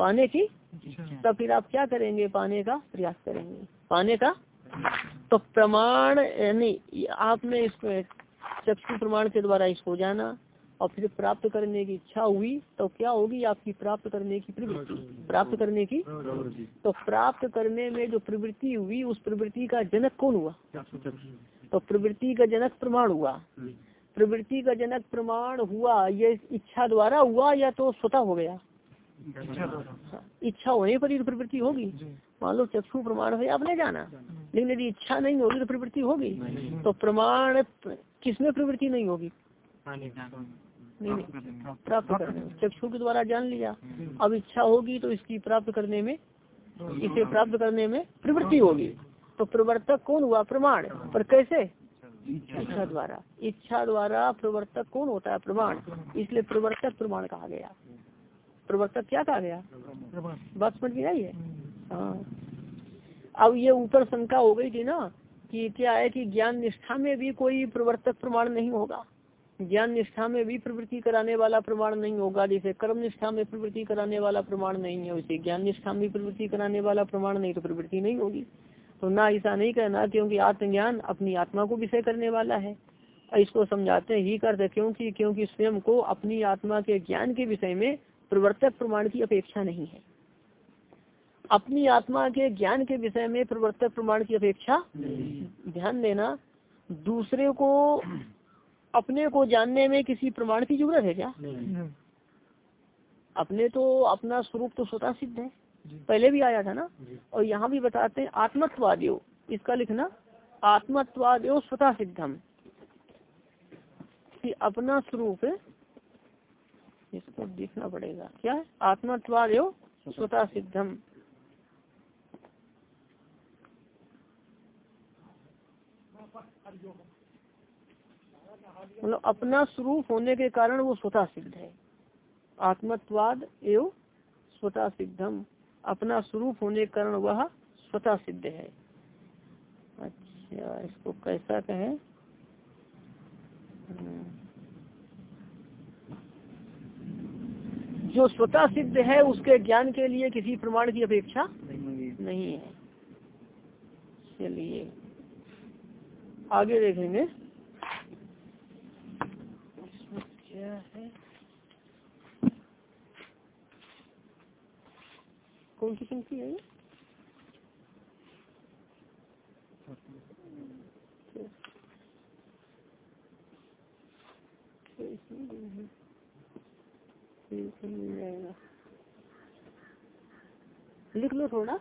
पाने की? तब फिर आप क्या करेंगे पाने का? प्रयास करेंगे। पाने का? तो प्रमाण यानी आपने इसको चक्षु प्रमाण के द्वारा इसको जाना और फिर प्राप्त करने की इच्छा हुई तो क्या होगी आपकी प्राप्त करने की प्रवृत्ति? प्राप्त करने की? तो प्राप्त करने में जो प्रवृत्ति हुई उस प्रवृत्ति का जनक कौन हुआ? तो प्रवृत्ति का जनक प्रमाण हुआ। प्रवृत्ति का जनक प्रमाण हुआ ये इच्छा द्वारा हुआ या तो स्वतः हो गया? इच्छा होने पर ही प्रवृत्ति होगी। मान लो चक्षु प्रमाण है आपने जाना। लेकिन यदि इच्छा नहीं होगी तो प्रवृत्ति होगी। तो प्रमाण किसमें प्रवृत्ति नहीं होगी? नहीं नहीं। प्राप्त करने चक्षु के द्वारा जान लिया। अब इच्छा होगी तो इसकी प्राप्त करने में इसे प्राप्त करने में प्रवृत्ति होगी। तो प्रवर्तक कौन हुआ? प्रमाण। पर कैसे? इच्छा द्वारा। इच्छा द्वारा प्रवर्तक कौन होता है? प्रमाण। इसलिए प्रवर्तक प्रमाण कहा गया। प्रवर्तक क्या कहा गया? बात समझ में आई है? हाँ। अब ये ऊपर शंका हो गई थी ना कि क्या है कि ज्ञान निष्ठा में भी कोई प्रवर्तक प्रमाण नहीं होगा? ज्ञान निष्ठा में भी प्रवृत्ति कराने वाला प्रमाण नहीं होगा जैसे कर्म निष्ठा में प्रवृत्ति कराने वाला प्रमाण नहीं है वैसे ज्ञान निष्ठा में प्रवृत्ति कराने वाला प्रमाण नहीं तो प्रवृत्ति नहीं होगी। तो ना ऐसा नहीं कहना क्योंकि आत्मज्ञान अपनी आत्मा को विषय करने वाला है। इसको समझाते ही करते क्योंकि क्योंकि स्वयं को अपनी आत्मा के ज्ञान के विषय में प्रवर्तक प्रमाण की अपेक्षा नहीं है। अपनी आत्मा के ज्ञान के विषय में प्रवर्तक प्रमाण की अपेक्षा ध्यान देना दूसरे को अपने को जानने में किसी प्रमाण की ज़रूरत है क्या? अपने तो अपना स्वरूप तो स्वतः सिद्ध है। पहले भी आया था ना? और यहाँ भी बताते हैं आत्मत्वादेव इसका लिखना आत्मत्वादेव स्वतः सिद्धम। कि अपना स्वरूप इसको देखना पड़ेगा। क्या है? आत्मत्वादेव स्वतः सिद्धम। मतलब अपना स्वरूप होने के कारण वो स्वतः सिद्ध है। आत्मत्वाद एवं स्वतः सिद्धम। अपना स्वरूप होने के कारण वह स्वतः सिद्ध है। अच्छा इसको कैसा कहें? जो स्वतः सिद्ध है, उसके ज्ञान के लिए किसी प्रमाण की अपेक्षा नहीं है। चलिए, आगे देखेंगे। कौन सी पंक्ति है लिख लो थोड़ा।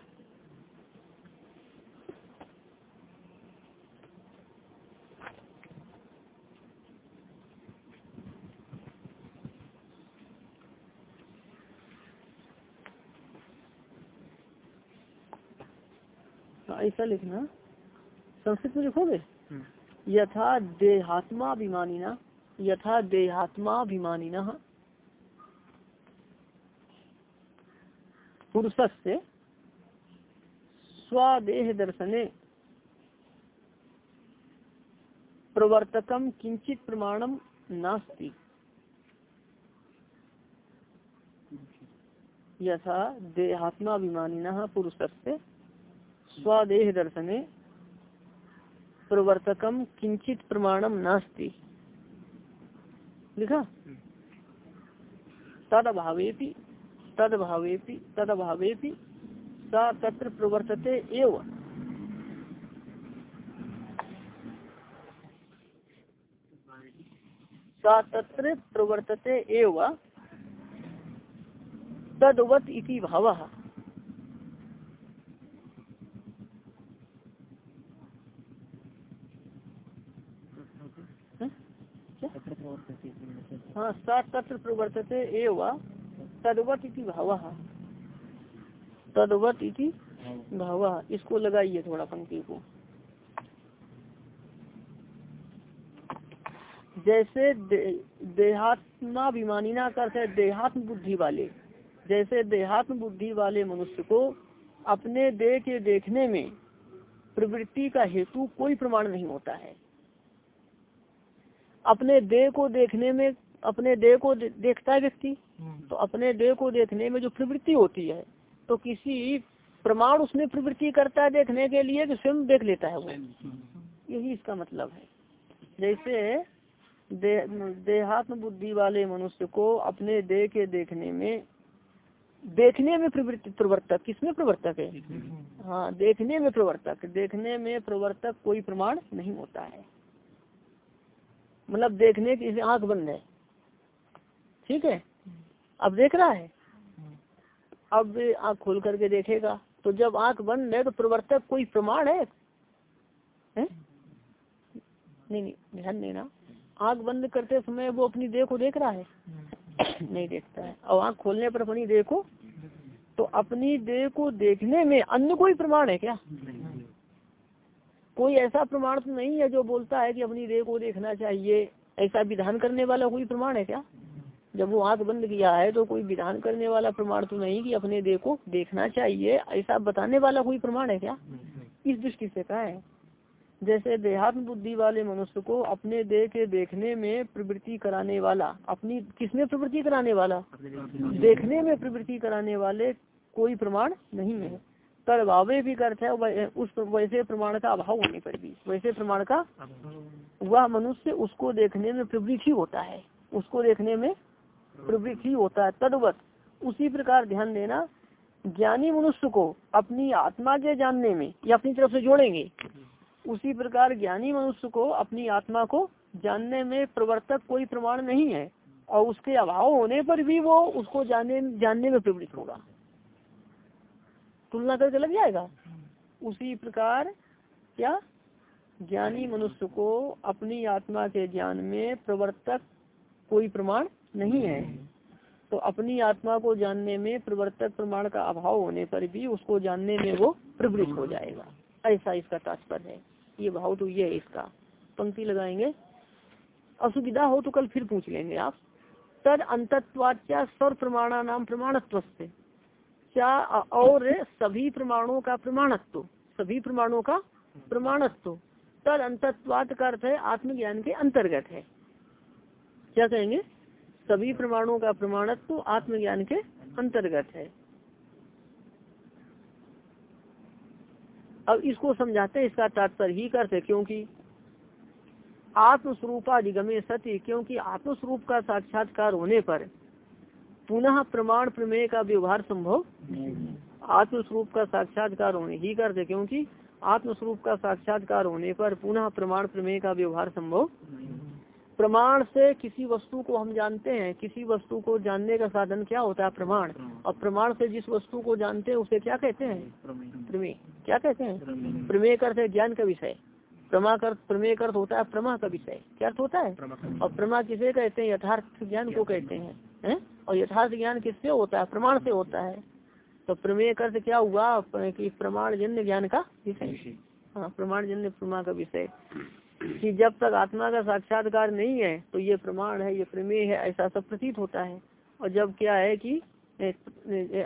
ऐसा लिखना। संस्कृत में लिखोगे? यथा देहात्मा अभिमानी ना यथा देहात्मा अभिमानी न पुरुष से स्वादेह दर्शने प्रवर्तकम किंचित प्रमाणम नास्ति। यथा देहात्माभिमानी पुरुष से स्वादेह दर्शने प्रवर्तकम किंचित प्रमाणम नास्ति। लिखा। तद अभावेपि तद भावेपि तद अभावेपि सा तत्र प्रवर्तते एव। सा तत्र प्रवर्तते एव। तदवत इति भावः। हाँ तत्र प्रवर्तते एवं। तदवत इति भाव। तदवत इति भाव। इसको लगाइए थोड़ा पंक्ति को। जैसे दे, देहात्माभिमानी ना करते देहात्म बुद्धि वाले। जैसे देहात्म बुद्धि वाले मनुष्य को अपने देह के देखने में प्रवृत्ति का हेतु कोई प्रमाण नहीं होता है। अपने देह को देखने में अपने देह को देखता है व्यक्ति। तो अपने देह को देखने में जो प्रवृत्ति होती है तो किसी प्रमाण उसमें प्रवृत्ति करता है देखने के लिए कि स्वयं देख लेता है वो। यही इसका मतलब है। जैसे दे, देहात्म बुद्धि वाले मनुष्य को अपने देह के देखने में देखने में प्रवृत्ति प्रवर्तक किसमें प्रवर्तक है? हाँ देखने में प्रवर्तक। देखने में प्रवर्तक कोई प्रमाण नहीं होता है। मतलब देखने की आँख बंद है। ठीक है? अब देख रहा है। अब आँख खोल करके देखेगा। तो जब आँख बंद है तो प्रवर्तक कोई प्रमाण है, है? नहीं नहीं ध्यान देना। आँख बंद करते समय वो अपनी देह को देख रहा है? नहीं देखता है। और आँख खोलने पर अपनी देह को तो अपनी देह को देखने में अन्य कोई प्रमाण है क्या? कोई ऐसा प्रमाण तो नहीं है जो बोलता है कि अपनी देह को देखना चाहिए। ऐसा विधान करने वाला कोई प्रमाण है क्या? जब वो आँख बंद किया है तो कोई विधान करने वाला प्रमाण तो नहीं कि अपने देह को देखना चाहिए। ऐसा बताने वाला कोई प्रमाण है क्या? इस दृष्टि से कहा है। जैसे देहात्म बुद्धि वाले मनुष्य को अपने देह के देखने में प्रवृत्ति कराने वाला अपनी किसमें प्रवृत्ति कराने वाला? देखने में प्रवृत्ति कराने वाले कोई प्रमाण नहीं है। तर भावे भी अर्थ है उस वैसे प्रमाण का अभाव होने पर भी। वैसे प्रमाण का वह मनुष्य उसको देखने में प्रवृत्ति होता है। उसको देखने में प्रवृत्ति होता है तदवत उसी प्रकार ध्यान देना, ज्ञानी मनुष्य को अपनी आत्मा के जानने में या अपनी तरफ़ से जोड़ेंगे, उसी प्रकार ज्ञानी मनुष्य को अपनी आत्मा को जानने में प्रवर्तक कोई प्रमाण नहीं है, और उसके अभाव होने पर भी वो उसको जानने जानने में प्रवृत्त होगा। तुलना करके लग जाएगा। उसी प्रकार क्या? ज्ञानी मनुष्य को अपनी आत्मा के ज्ञान में प्रवर्तक कोई प्रमाण नहीं है। तो अपनी आत्मा को जानने में प्रवर्तक प्रमाण का अभाव होने पर भी उसको जानने में वो प्रवृत्त हो जाएगा। ऐसा इसका तात्पर्य है। ये भाव तो ये है इसका। पंक्ति लगाएँगे। असुविधा हो तो कल फिर पूछ लेंगे आप। तद अंतत्वाच्या स्वर प्रमाणा नाम प्रमाणत्व से क्या और सभी प्रमाणों का प्रमाणत्व? सभी प्रमाणों का प्रमाणत्व। तद अंतत्वात का अर्थ है आत्मज्ञान के अंतर्गत है। क्या कहेंगे? सभी प्रमाणों का प्रमाणत्व तो आत्मज्ञान के अंतर्गत है। अब इसको समझाते हैं, इसका तात्पर्य ही करते क्योंकि आत्मस्वरूपाधिगमे सत्य, क्योंकि आत्मस्वरूप का साक्षात्कार होने पर पुनः प्रमाण प्रमेय का व्यवहार संभव आत्मस्वरूप का साक्षात्कार होने ही करते क्योंकि आत्मस्वरूप का साक्षात्कार होने पर पुनः प्रमाण प्रमेय का व्यवहार संभव प्रमाण से किसी वस्तु को हम जानते हैं किसी वस्तु को जानने का साधन क्या होता है? प्रमाण। और प्रमाण से जिस वस्तु को जानते हैं उसे क्या कहते हैं? प्रमेय। क्या कहते हैं? प्रमेय। अर्थ है ज्ञान का विषय। प्रमा कर प्रमेय अर्थ होता है प्रमा का विषय। क्या अर्थ होता है? और प्रमा किसे कहते हैं? यथार्थ ज्ञान को कहते हैं। है? और यथार्थ ज्ञान किससे होता है? प्रमाण से होता है। तो प्रमेय अर्थ क्या हुआ? कि प्रमाण जन्य ज्ञान का विषय। हाँ प्रमाण जन्य प्रमा का विषय। कि जब तक आत्मा का साक्षात्कार नहीं है तो ये प्रमाण है ये प्रमेय है ऐसा सब प्रतीत होता है। और जब क्या है कि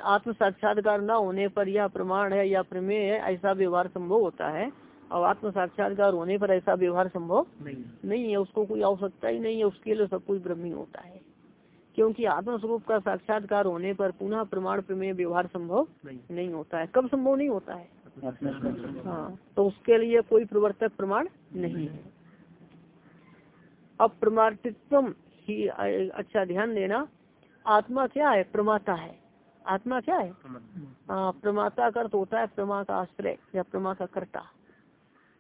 आत्म साक्षात्कार न होने पर यह प्रमाण है या प्रमेय है ऐसा व्यवहार संभव होता है। और आत्म साक्षात्कार होने पर ऐसा व्यवहार संभव नहीं, नहीं है उसको कोई आवश्यकता ही नहीं है उसके लिए सब कुछ ब्रह्मी होता है। क्योंकि आत्म स्वरूप का साक्षात्कार होने पर पुनः प्रमाण प्रमेय व्यवहार संभव नहीं।, नहीं होता है। कब संभव नहीं होता है? हाँ। तो उसके लिए कोई प्रवर्तक प्रमाण नहीं है। अब प्रमाणित्व ही अच्छा ध्यान देना आत्मा क्या है? प्रमाता है। आत्मा क्या है? हाँ प्रमाता का अर्थ होता है प्रमा का आश्रय या प्रमा का कर्ता।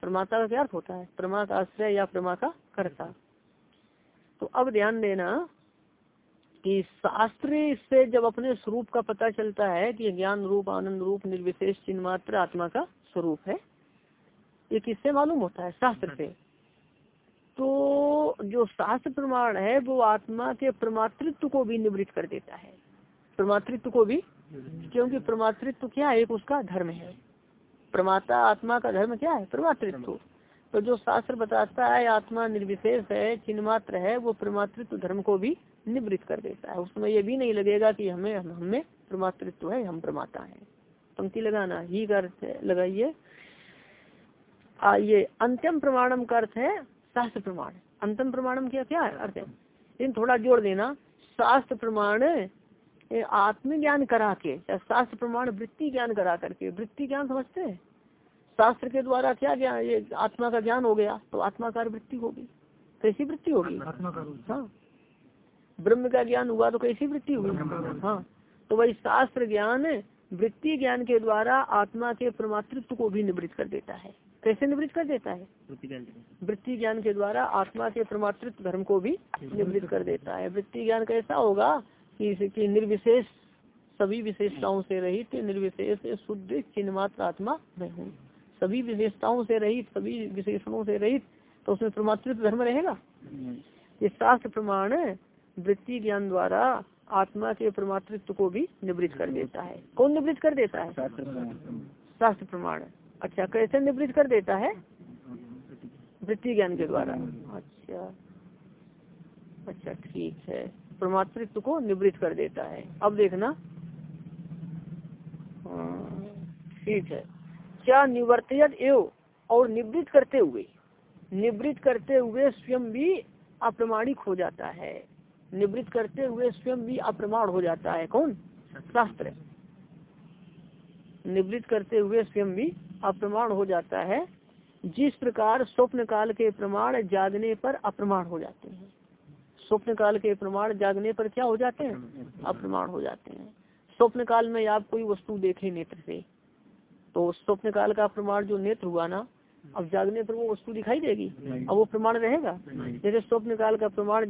प्रमाता का क्या अर्थ होता है? प्रमा का आश्रय या प्रमा का कर्ता। तो अब ध्यान देना कि शास्त्र से जब अपने स्वरूप का पता चलता है कि ज्ञान रूप, आनंद रूप, निर्विशेष चिन्ह मात्र आत्मा का स्वरूप है, ये किससे मालूम होता है? शास्त्र से। तो जो शास्त्र प्रमाण है, वो आत्मा के प्रमातृत्व को भी निवृत्त कर देता है। प्रमातृत्व को भी? क्योंकि प्रमातृत्व क्या है? एक उसका धर्म है। प्रमाता आत्मा का धर्म क्या है? प्रमातृत्व। तो जो शास्त्र बताता है, आत्मा निर्विशेष है, चिन्ह मात्र है, वो प्रमातृत्व धर्म को भी निवृत्त कर देता है। उसमें ये भी नहीं लगेगा कि हमें हमें प्रमातृत्व है हम प्रमाता है। पंक्ति लगाना ही का अर्थ लगाइए ये अंतिम प्रमाणम का अर्थ है शास्त्र प्रमाण। अंतिम प्रमाणम क्या क्या है? अर्थ है लेकिन थोड़ा जोड़ देना। शास्त्र प्रमाण आत्मज्ञान करा के शास्त्र प्रमाण वृत्ति ज्ञान करा करके वृत्ति ज्ञान समझते हैं? शास्त्र के द्वारा क्या ज्ञान ये आत्मा का ज्ञान हो गया तो आत्माकार वृत्ति होगी। कैसी वृत्ति होगी। हाँ। ब्रह्म का ज्ञान हुआ तो कैसी वृत्ति हुई? हाँ। तो वही शास्त्र ज्ञान वृत्ति ज्ञान के द्वारा आत्मा के परमातृत्व को भी निवृत्त कर देता है। कैसे निवृत्त कर देता है? वृत्ति ज्ञान के द्वारा। आत्मा के परमातृत्व धर्म को भी निवृत्त कर देता है। वृत्ति ज्ञान कैसा होगा कि निर्विशेष सभी विशेषताओं से रहित निर्विशेष शुद्ध चिन्ह मात्र आत्मा मैं हूँ। सभी विशेषताओं से रहित सभी विशेषणों से रहित तो उसमें परमातृत्व धर्म रहेगा? ये शास्त्र प्रमाण वृत्ति ज्ञान द्वारा आत्मा के परमातृत्व को भी निवृत्त कर देता है। कौन निवृत्त कर देता है? शास्त्र प्रमाण। अच्छा कैसे निवृत्त कर देता है? वृत्ति ज्ञान के द्वारा। अच्छा। अच्छा ठीक है। परमातृत्व को निवृत्त कर देता है। अब देखना। हाँ, ठीक है। क्या निवर्तयत एव और निवृत्त करते हुए निवृत्त करते हुए स्वयं भी अप्रमाणिक हो जाता है? निवृत्त करते हुए स्वयं भी अप्रमाण हो जाता है। कौन? शास्त्र। निवृत्त करते हुए स्वयं भी अप्रमाण हो जाता है। जिस प्रकार स्वप्न काल के प्रमाण जागने पर अप्रमाण हो जाते हैं। स्वप्न काल के प्रमाण जागने पर क्या हो जाते हैं? अप्रमाण हो जाते हैं। स्वप्न काल में आप कोई वस्तु देखे नेत्र से तो स्वप्न काल का प्रमाण जो नेत्र हुआ ना अब जागने पर वो वस्तु दिखाई देगी? अब वो प्रमाण रहेगा? जैसे स्वप्न काल का प्रमाण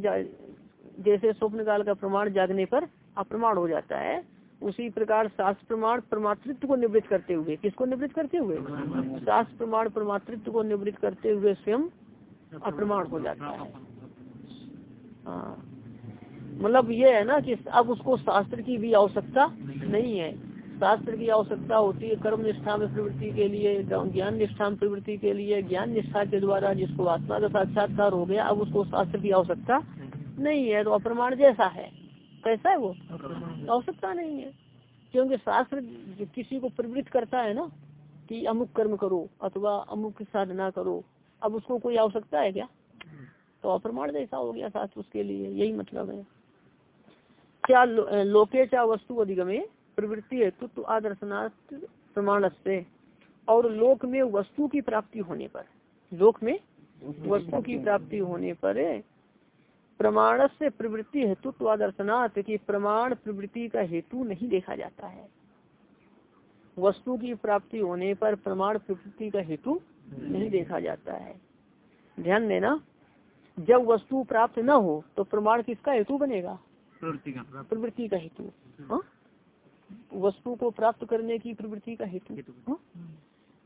जैसे स्वप्न काल का प्रमाण जागने पर अप्रमाण हो जाता है, उसी प्रकार शास्त्र प्रमाण परमातृत्व को निवृत्त करते हुए। किसको निवृत्त करते हुए? शास्त्र प्रमाण परमातृत्व को निवृत्त करते हुए स्वयं अप्रमाण हो जाता है। हाँ। मतलब ये है ना कि अब उसको शास्त्र की भी आवश्यकता नहीं है। शास्त्र की आवश्यकता होती है कर्म निष्ठा में प्रवृत्ति के लिए, ज्ञान निष्ठा में प्रवृत्ति के लिए, ज्ञान निष्ठा के द्वारा जिसको आत्मा का साक्षात्कार हो गया, अब उसको शास्त्र की आवश्यकता नहीं है तो अप्रमाण जैसा है। कैसा है वो? आवश्यकता नहीं है। क्योंकि शास्त्र किसी को प्रवृत्त करता है ना कि अमुक कर्म करो अथवा अमुक साधना करो अब उसको कोई आवश्यकता है क्या? तो अप्रमाण जैसा हो गया शास्त्र उसके लिए यही मतलब है। क्या लो, लोके चा वस्तु अधिगमे प्रवृत्ति हेतु तो आदर्शनाथ प्रमाण से और लोक में वस्तु की प्राप्ति होने पर लोक में वस्तु की प्राप्ति होने पर प्रमाण से प्रवृत्ति हेतु तो की प्रमाण प्रवृत्ति का हेतु नहीं देखा जाता है। वस्तु की प्राप्ति होने पर प्रमाण प्रवृत्ति का हेतु नहीं देखा जाता है। ध्यान देना जब वस्तु प्राप्त न हो तो प्रमाण किसका हेतु बनेगा? प्रवृत्ति का। हेतु। हाँ? वस्तु को प्राप्त करने की प्रवृत्ति का हेतु। हाँ?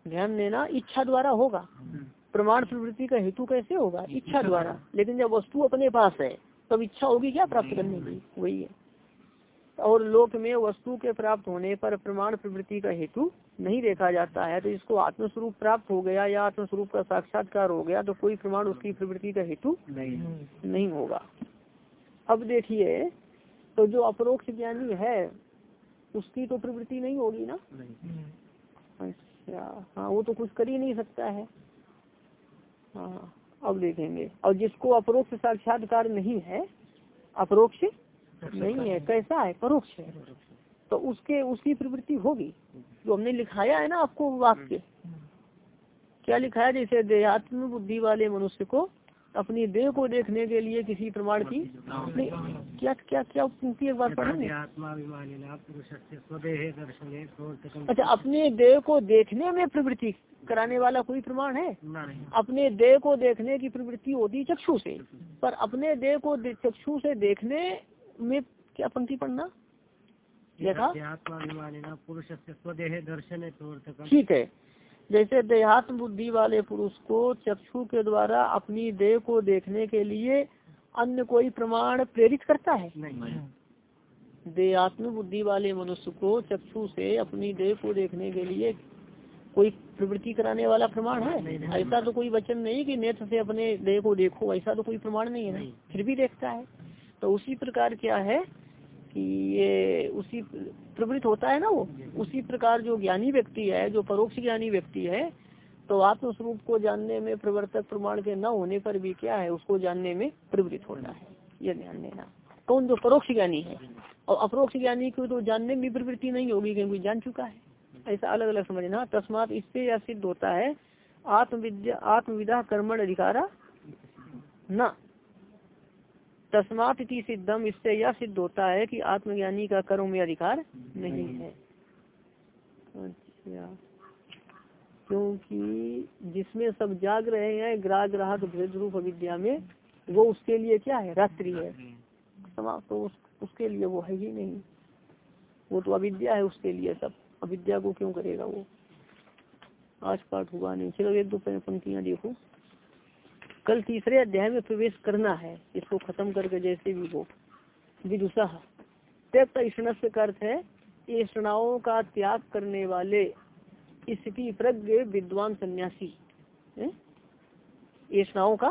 ध्यान देना इच्छा द्वारा होगा। हम्म। प्रमाण प्रवृत्ति का हेतु कैसे होगा? इच्छा द्वारा। लेकिन जब वस्तु अपने पास है तब इच्छा होगी क्या प्राप्त करने की? वही है। और लोक में वस्तु के प्राप्त होने पर प्रमाण प्रवृत्ति का हेतु नहीं देखा जाता है। तो इसको आत्मस्वरूप प्राप्त हो गया या आत्मस्वरूप का साक्षात्कार हो गया तो कोई प्रमाण उसकी प्रवृत्ति का हेतु नहीं। नहीं होगा। अब देखिए तो जो अपरोक्ष ज्ञानी है उसकी तो प्रवृत्ति नहीं होगी ना? अच्छा हाँ वो तो कुछ कर ही नहीं सकता है। हाँ अब देखेंगे और जिसको अपरोक्ष साक्षात्कार नहीं है अपरोक्ष नहीं है कैसा है? परोक्ष है। तो उसके उसकी प्रवृत्ति होगी। जो हमने लिखाया है ना आपको वाक्य। क्या लिखाया जैसे देहात्म बुद्धि वाले मनुष्य को अपनी देह को देखने के लिए किसी प्रमाण की? नहीं क्या क्या क्या पंक्ति एक बार पढ़ेंगे अच्छा अपने देह को देखने में प्रवृत्ति कराने वाला कोई प्रमाण है? अपने देह को देखने की प्रवृत्ति होती चक्षु से पर अपने देह को चक्षु से देखने में क्या पंक्ति पढ़ना? देखा? पुरुष दर्शन ठीक है। जैसे देहात्म बुद्धि वाले पुरुष को चक्षु के द्वारा अपनी देह को देखने के लिए अन्य कोई प्रमाण प्रेरित करता है? देहात्म बुद्धि वाले मनुष्य को चक्षु से अपनी देह को देखने के लिए कोई प्रवृत्ति कराने वाला प्रमाण है? ऐसा तो कोई वचन नहीं कि नेत्र से अपने देह को देखो ऐसा तो कोई प्रमाण नहीं है फिर भी देखता है। तो उसी प्रकार क्या है? कि ये उसी प्रवृत्त होता है ना वो? उसी प्रकार जो ज्ञानी व्यक्ति है जो परोक्ष ज्ञानी व्यक्ति है तो आत्मस्वरूप को जानने में प्रवर्तक प्रमाण के न होने पर भी क्या है उसको जानने में प्रवृत्त होना है ये ध्यान देना। कौन जो परोक्ष ज्ञानी है? और अपरोक्ष ज्ञानी को तो जानने में प्रवृत्ति नहीं होगी क्योंकि जान चुका है। ऐसा अलग अलग समझना तस्मात इससे यह सिद्ध होता है आत्मविद्या आत्मविदा कर्मण अधिकारा न। तस्मात सिद्धम इससे यह सिद्ध होता है कि आत्मज्ञानी का कर्म में अधिकार नहीं है। अच्छा। क्योंकि जिसमें सब जाग रहे हैं ग्राह ग्राहक भेद रूप अविद्या में वो उसके लिए क्या है? रात्रि है। समाप्त तो उस, उसके लिए वो है ही नहीं। वो तो अविद्या है उसके लिए सब। अविद्या को क्यों करेगा वो? आज पाठ हुआ नहीं। चलो एक दो पंक्तियाँ देखो। कल तीसरे अध्याय में प्रवेश करना है इसको खत्म करके जैसे भी हो विदुषा। त्यक्त ईष्णस का अर्थ है ईष्णाओं का त्याग करने वाले स्थिति प्रज्ञ विद्वान सन्यासी। ईष्णाओं का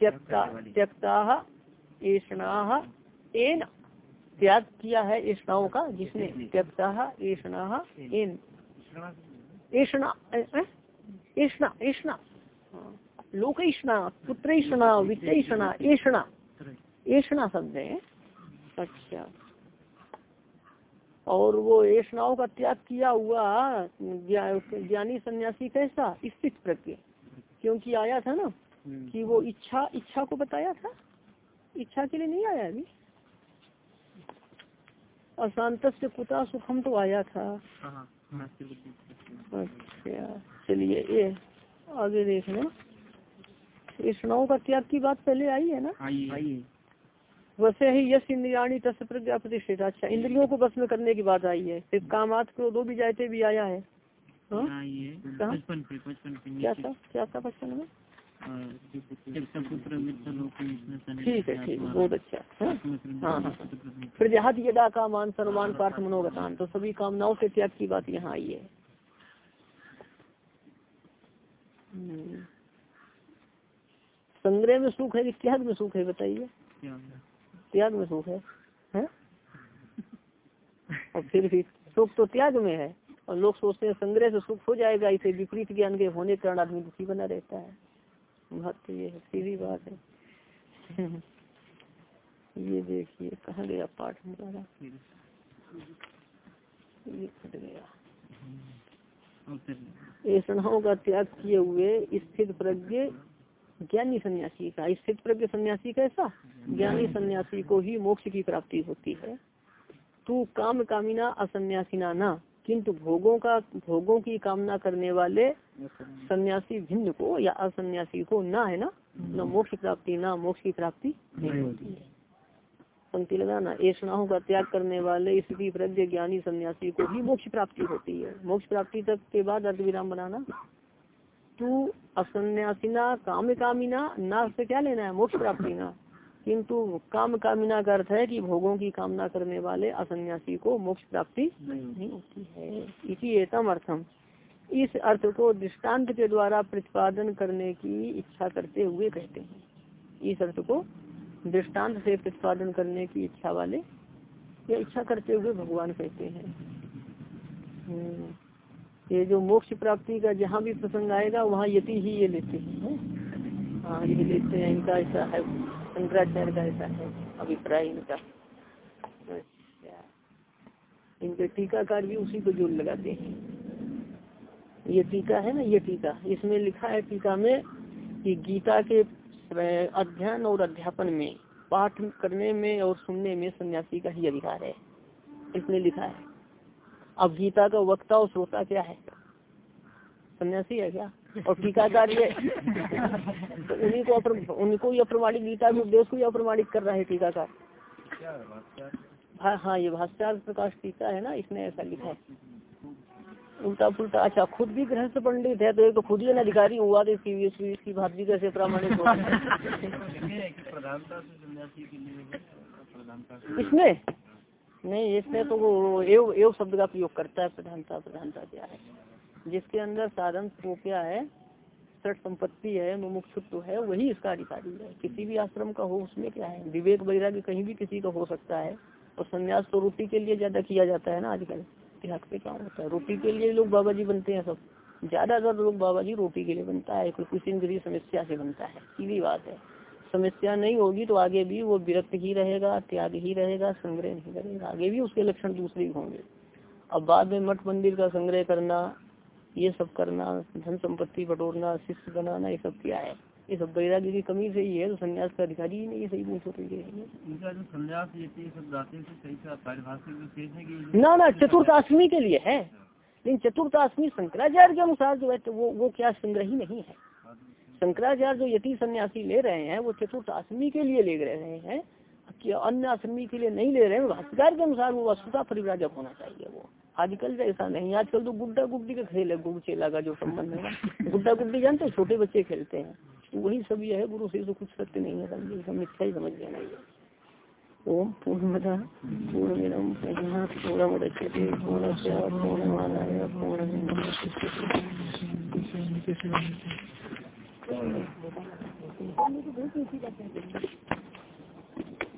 त्यक्ता त्यक्ता ईष्णा एन त्याग किया है ईष्णाओं का जिसने त्यक्ता ईष्णा एन। ईष्णा ईष्णा ईष्णा लोक ईष्णा पुत्र ईष्णा वित्त ईष्णा ईष्णा ईष्णा शब्द। है अच्छा। और वो ऐष्णाओं का त्याग किया हुआ ज्ञानी सन्यासी कैसा? स्थित प्रज्ञ। क्योंकि आया था ना कि वो इच्छा इच्छा को बताया था। इच्छा के लिए नहीं आया अभी। अशांत से कुता सुखम तो आया था। अच्छा चलिए ये आगे देखना। ऐष्णाओं का त्याग की बात पहले आई है ना? आई वैसे ही यश इंद्रियाणी तस् प्रज्ञा प्रतिष्ठित अच्छा इंद्रियों को बस में करने की बात आई है। फिर कामात को दो भी जाते भी आया है। क्या था? क्या था बचपन में? ठीक है ठीक बहुत अच्छा। हाँ? हाँ फिर जहाद यदा का मान सर्वान पार्थ मनोगतान तो सभी कामनाओं से त्याग की बात यहाँ आई है। संग्रह में सुख है कि त्याग में सुख है बताइए। त्याग में। सुख है, है? (laughs) और फिर भी सुख तो त्याग में है और लोग सोचते हैं संग्रह से सुख हो जाएगा इसे विपरीत ज्ञान के होने के कारण आदमी दुखी बना रहता है। बात तो ये है सीधी बात है। (laughs) ये देखिए कहाँ गया पाठ हमारा? ये फट गया। ऐसा का त्याग किए हुए स्थित प्रज्ञ ज्ञानी सन्यासी का स्थित प्रज्ञ सन्यासी कैसा ज्ञानी सन्यासी को ही मोक्ष की प्राप्ति होती है। तू काम कामिना असन्यासीना ना किंतु भोगों का भोगों की कामना करने वाले सन्यासी भिन्न को या असन्यासी को ना है ना? न मोक्ष प्राप्ति ना मोक्ष की प्राप्ति नहीं होती। है पंक्ति लगाना ऐसा का त्याग करने वाले स्थिति प्रज्ञ ज्ञानी सन्यासी को ही मोक्ष प्राप्ति होती है। मोक्ष प्राप्ति तक के बाद अर्थ विराम बनाना। तू असन्यासीना काम कामिना ना से क्या लेना है? मोक्ष प्राप्ति ना। किंतु काम कामिना का अर्थ है कि भोगों की कामना करने वाले असन्यासी को मोक्ष प्राप्ति नहीं होती है। इसी एतम अर्थम। इस अर्थ को दृष्टांत के द्वारा प्रतिपादन करने की इच्छा करते हुए कहते हैं। इस अर्थ को दृष्टांत से प्रतिपादन करने की इच्छा वाले या इच्छा करते हुए भगवान कहते हैं। हम्म। ये जो मोक्ष प्राप्ति का जहाँ भी प्रसंग आएगा, वहाँ यति ही ये लेते हैं हाँ? ये लेते हैं, इनका ऐसा है शंकराचार्य का ऐसा है, अभिप्राय इनका। अच्छा। इनके टीकाकार भी उसी को जोड़ लगाते हैं। ये टीका है ना, ये टीका। इसमें लिखा है टीका में कि गीता के अध्ययन और अध्यापन में, पाठ करने में और सुनने में सन्यासी का ही अधिकार है। इसमें लिखा है। अब गीता का वक्ता और श्रोता क्या है? सन्यासी है क्या? और टीकाकार ये तो उन्हीं को उनको ही अप्रमाणिक गीता के उपदेश को ही अप्रमाणिक कर रहा है टीकाकार। हाँ हाँ ये भाष्यार प्रकाश टीका है ना इसने ऐसा लिखा उल्टा पुलटा अच्छा खुद भी गृहस्थ पंडित है तो एक तो खुद ही अधिकारी हुआ तो इसकी इसकी, इसकी भाती कैसे प्रामाणिक हो? (laughs) इसमें नहीं, इसमें तो वो एव एव शब्द का प्रयोग करता है, प्रधानता प्रधानता क्या है? जिसके अंदर साधन वो क्या है सठ संपत्ति है, मुमुक्षुत्व है, वही इसका अधिकारी है। किसी भी आश्रम का हो, उसमें क्या है? विवेक वगैरह वैराग्य कहीं भी किसी का हो सकता है। और संन्यास तो रोटी के लिए ज़्यादा किया जाता है ना आजकल। त्याग पे क्या होता है? रोटी के लिए लोग बाबा जी बनते हैं सब। ज़्यादातर लोग बाबा जी रोटी के लिए बनता है। कोई किसी किसी समस्या से बनता है। सीधी बात है। समस्या नहीं होगी तो आगे भी वो विरक्त ही रहेगा त्याग ही रहेगा संग्रह नहीं करेगा। आगे भी उसके लक्षण दूसरे ही होंगे। अब बाद में मठ मंदिर का संग्रह करना ये सब करना धन संपत्ति बटोरना शिष्य बनाना ये सब क्या है? ये सब वैराग्य की कमी से ही है तो संन्यास का अधिकारी ही नहीं सही पूछ रही है। ना ना चतुर्थाष्टमी के लिए है। लेकिन चतुर्थाष्टमी शंकराचार्य के अनुसार जो है तो वो वो क्या संग्रह ही नहीं है। शंकराचार्य जो यति सन्यासी ले रहे हैं, वो चतुर्थाष्टमी के लिए ले रहे हैं कि अन्य आश्रमी के लिए नहीं ले रहे हैं भाष्यकार के अनुसार वो वस्तुता परिव्राजक होना चाहिए वो। आजकल तो ऐसा नहीं आजकल तो गुड्डा गुड्डी का खेल है गुड़ चेला का जो संबंध है गुड्डा गुड्डी जानते हैं, छोटे बच्चे खेलते हैं। वही सब यह है, गुरु से तो कुछ सत्य नहीं है समझे सब मिथ्या ही समझ लेना ओम पूर्णमदा पूर्णा पूर्णमुदच्यते पूर्णस्य पूर्णमादाय पूर्णमेवावशिष्यते मुझे बहुत खुशी करते हैं